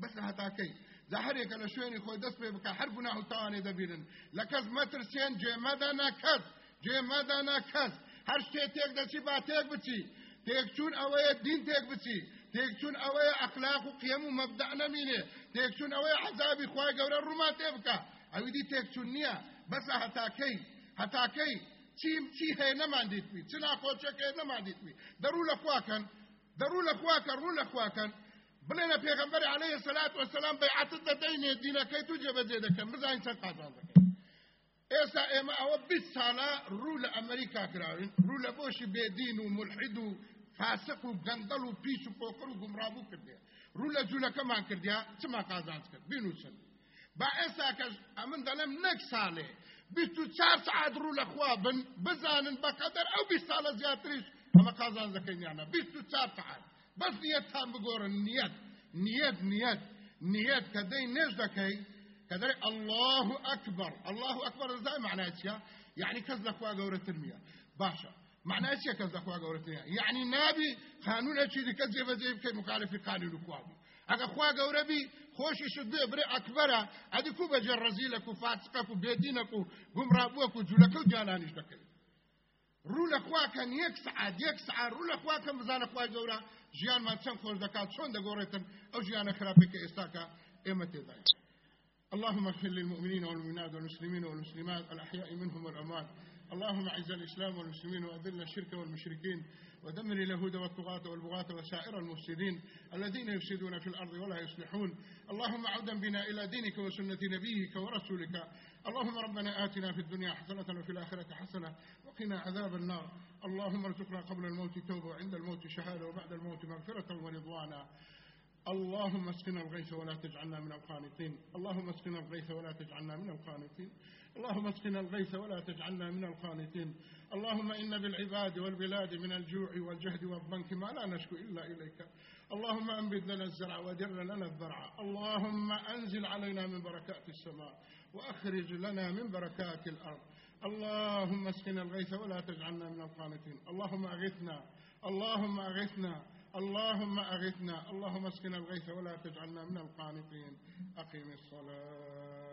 بەس هەتاکەی جا هەرێکە لە شوێنی خۆی دەست پێ بکە هەر گوناه و تاوانێ دەبیرن. لە کەس مەترسێن جێمەدەنە کەس. جێمەدەنە کەس. هەر شتێ تێک دەچی با تێک بچی. تێکچوون ئەوەیە دین تێک بچی. تێکچوون ئەوەیە ئەخلاق و قیەم و مەبدە نەمینێ تێکچوون ئەوەیە عەزابی خوای گەورە ڕووما تێ بکە. ئەوی دی تێکچوون نییە. بەسە هەتاکەی هەتاکەی چیم چی هەیە نەماندیتمی چ ناخۆچەکە نەماندیتمی دەڕوو لە خواکەن دەڕوو لە خواکە ڕوو لە خواکەن بڵێنە پێغمبەر عليه سلات وسلام بەیعەتت دەدەینێ دینەکەی تو جێبەجێ دەکەم بزانین چەند قازان دەکەن ئێستا ئێمە ئەوە بیست ساڵە ڕوو لە ئەمریکا کراون ڕوو لە بۆشی بێدین و ملحید و فاسق و گەندەڵ و پیش و پۆکر و گومڕابوو کردێ ڕوو لە جوولەکەمان کردیا چما قازانج کرد بینوچن با ئێستا کەس ئەمن دەڵێم نەک ساڵێ چار سعات ڕوو لە خوا بن بزانن بەقەدەر ئەو بیست ساڵە زیاتریش ئەمە قازان دەکەینیانە چار سعات بەس نیەتتان بگۆڕن نیەت نیەت نیەت نیەت کە دەی نێژ دەکەی کە دەی الله ئەکبەر الله ئەکبەر معنای چیە یعنی کەس لەخوا گەورەتر نییە باشە معنای چیە کەس لەخوا گەورەتر نییە یعنی نابی قانونێکی دیکە جێبەجێ بکەی مخالفی قانون و خوابی ئەگە خوا گەورە بی خۆشی شت بێ برێ ئەکبەرە ئەدی کو بەجێ ڕەزیلەک و فاتقەک و بێدینەک و گومڕابووەک و جوولەکە و جانانیش دەکەی ڕوو لە خواکەن یەک سعات یەک سعات ڕوو لە خواکەم بزانە خوای گەورە ژیانمان چەند خۆش دەکات چۆن دەگۆڕێتن ئەو ژیانە خراپێک کە ئێستاکە ئێمە تێدای اللهم اغفر للمؤمنين والمؤمنات والمسلمين والمسلمات الأحياء منهم والأموات اللهم اعز الإسلام والمسلمين وأذل الشرك والمشركين ودمر اليهود والطغاة والبغاة وسائر المفسدين الذين يفسدون في الأرض ولا يصلحون. اللهم عودا بنا إلى دينك وسنة نبيك ورسولك. اللهم ربنا آتنا في الدنيا حسنة وفي الآخرة حسنة وقنا عذاب النار. اللهم ارزقنا قبل الموت توبة وعند الموت شهادة وبعد الموت مغفرة ورضوانا. اللهم اسقنا الغيث ولا تجعلنا من القانطين. اللهم اسقنا الغيث ولا تجعلنا من القانطين. اللهم اسقنا الغيث ولا تجعلنا من القانطين. اللهم إن بالعباد والبلاد من الجوع والجهد والضنك ما لا نشكو إلا إليك. اللهم أنبت لنا الزرع ودر لنا الذرع. اللهم أنزل علينا من بركات السماء وأخرج لنا من بركات الأرض. اللهم اسقنا الغيث ولا تجعلنا من القانطين. اللهم أغثنا. اللهم أغثنا. اللهم أغثنا. اللهم اسقنا الغيث ولا تجعلنا من القانطين. أقم الصلاة.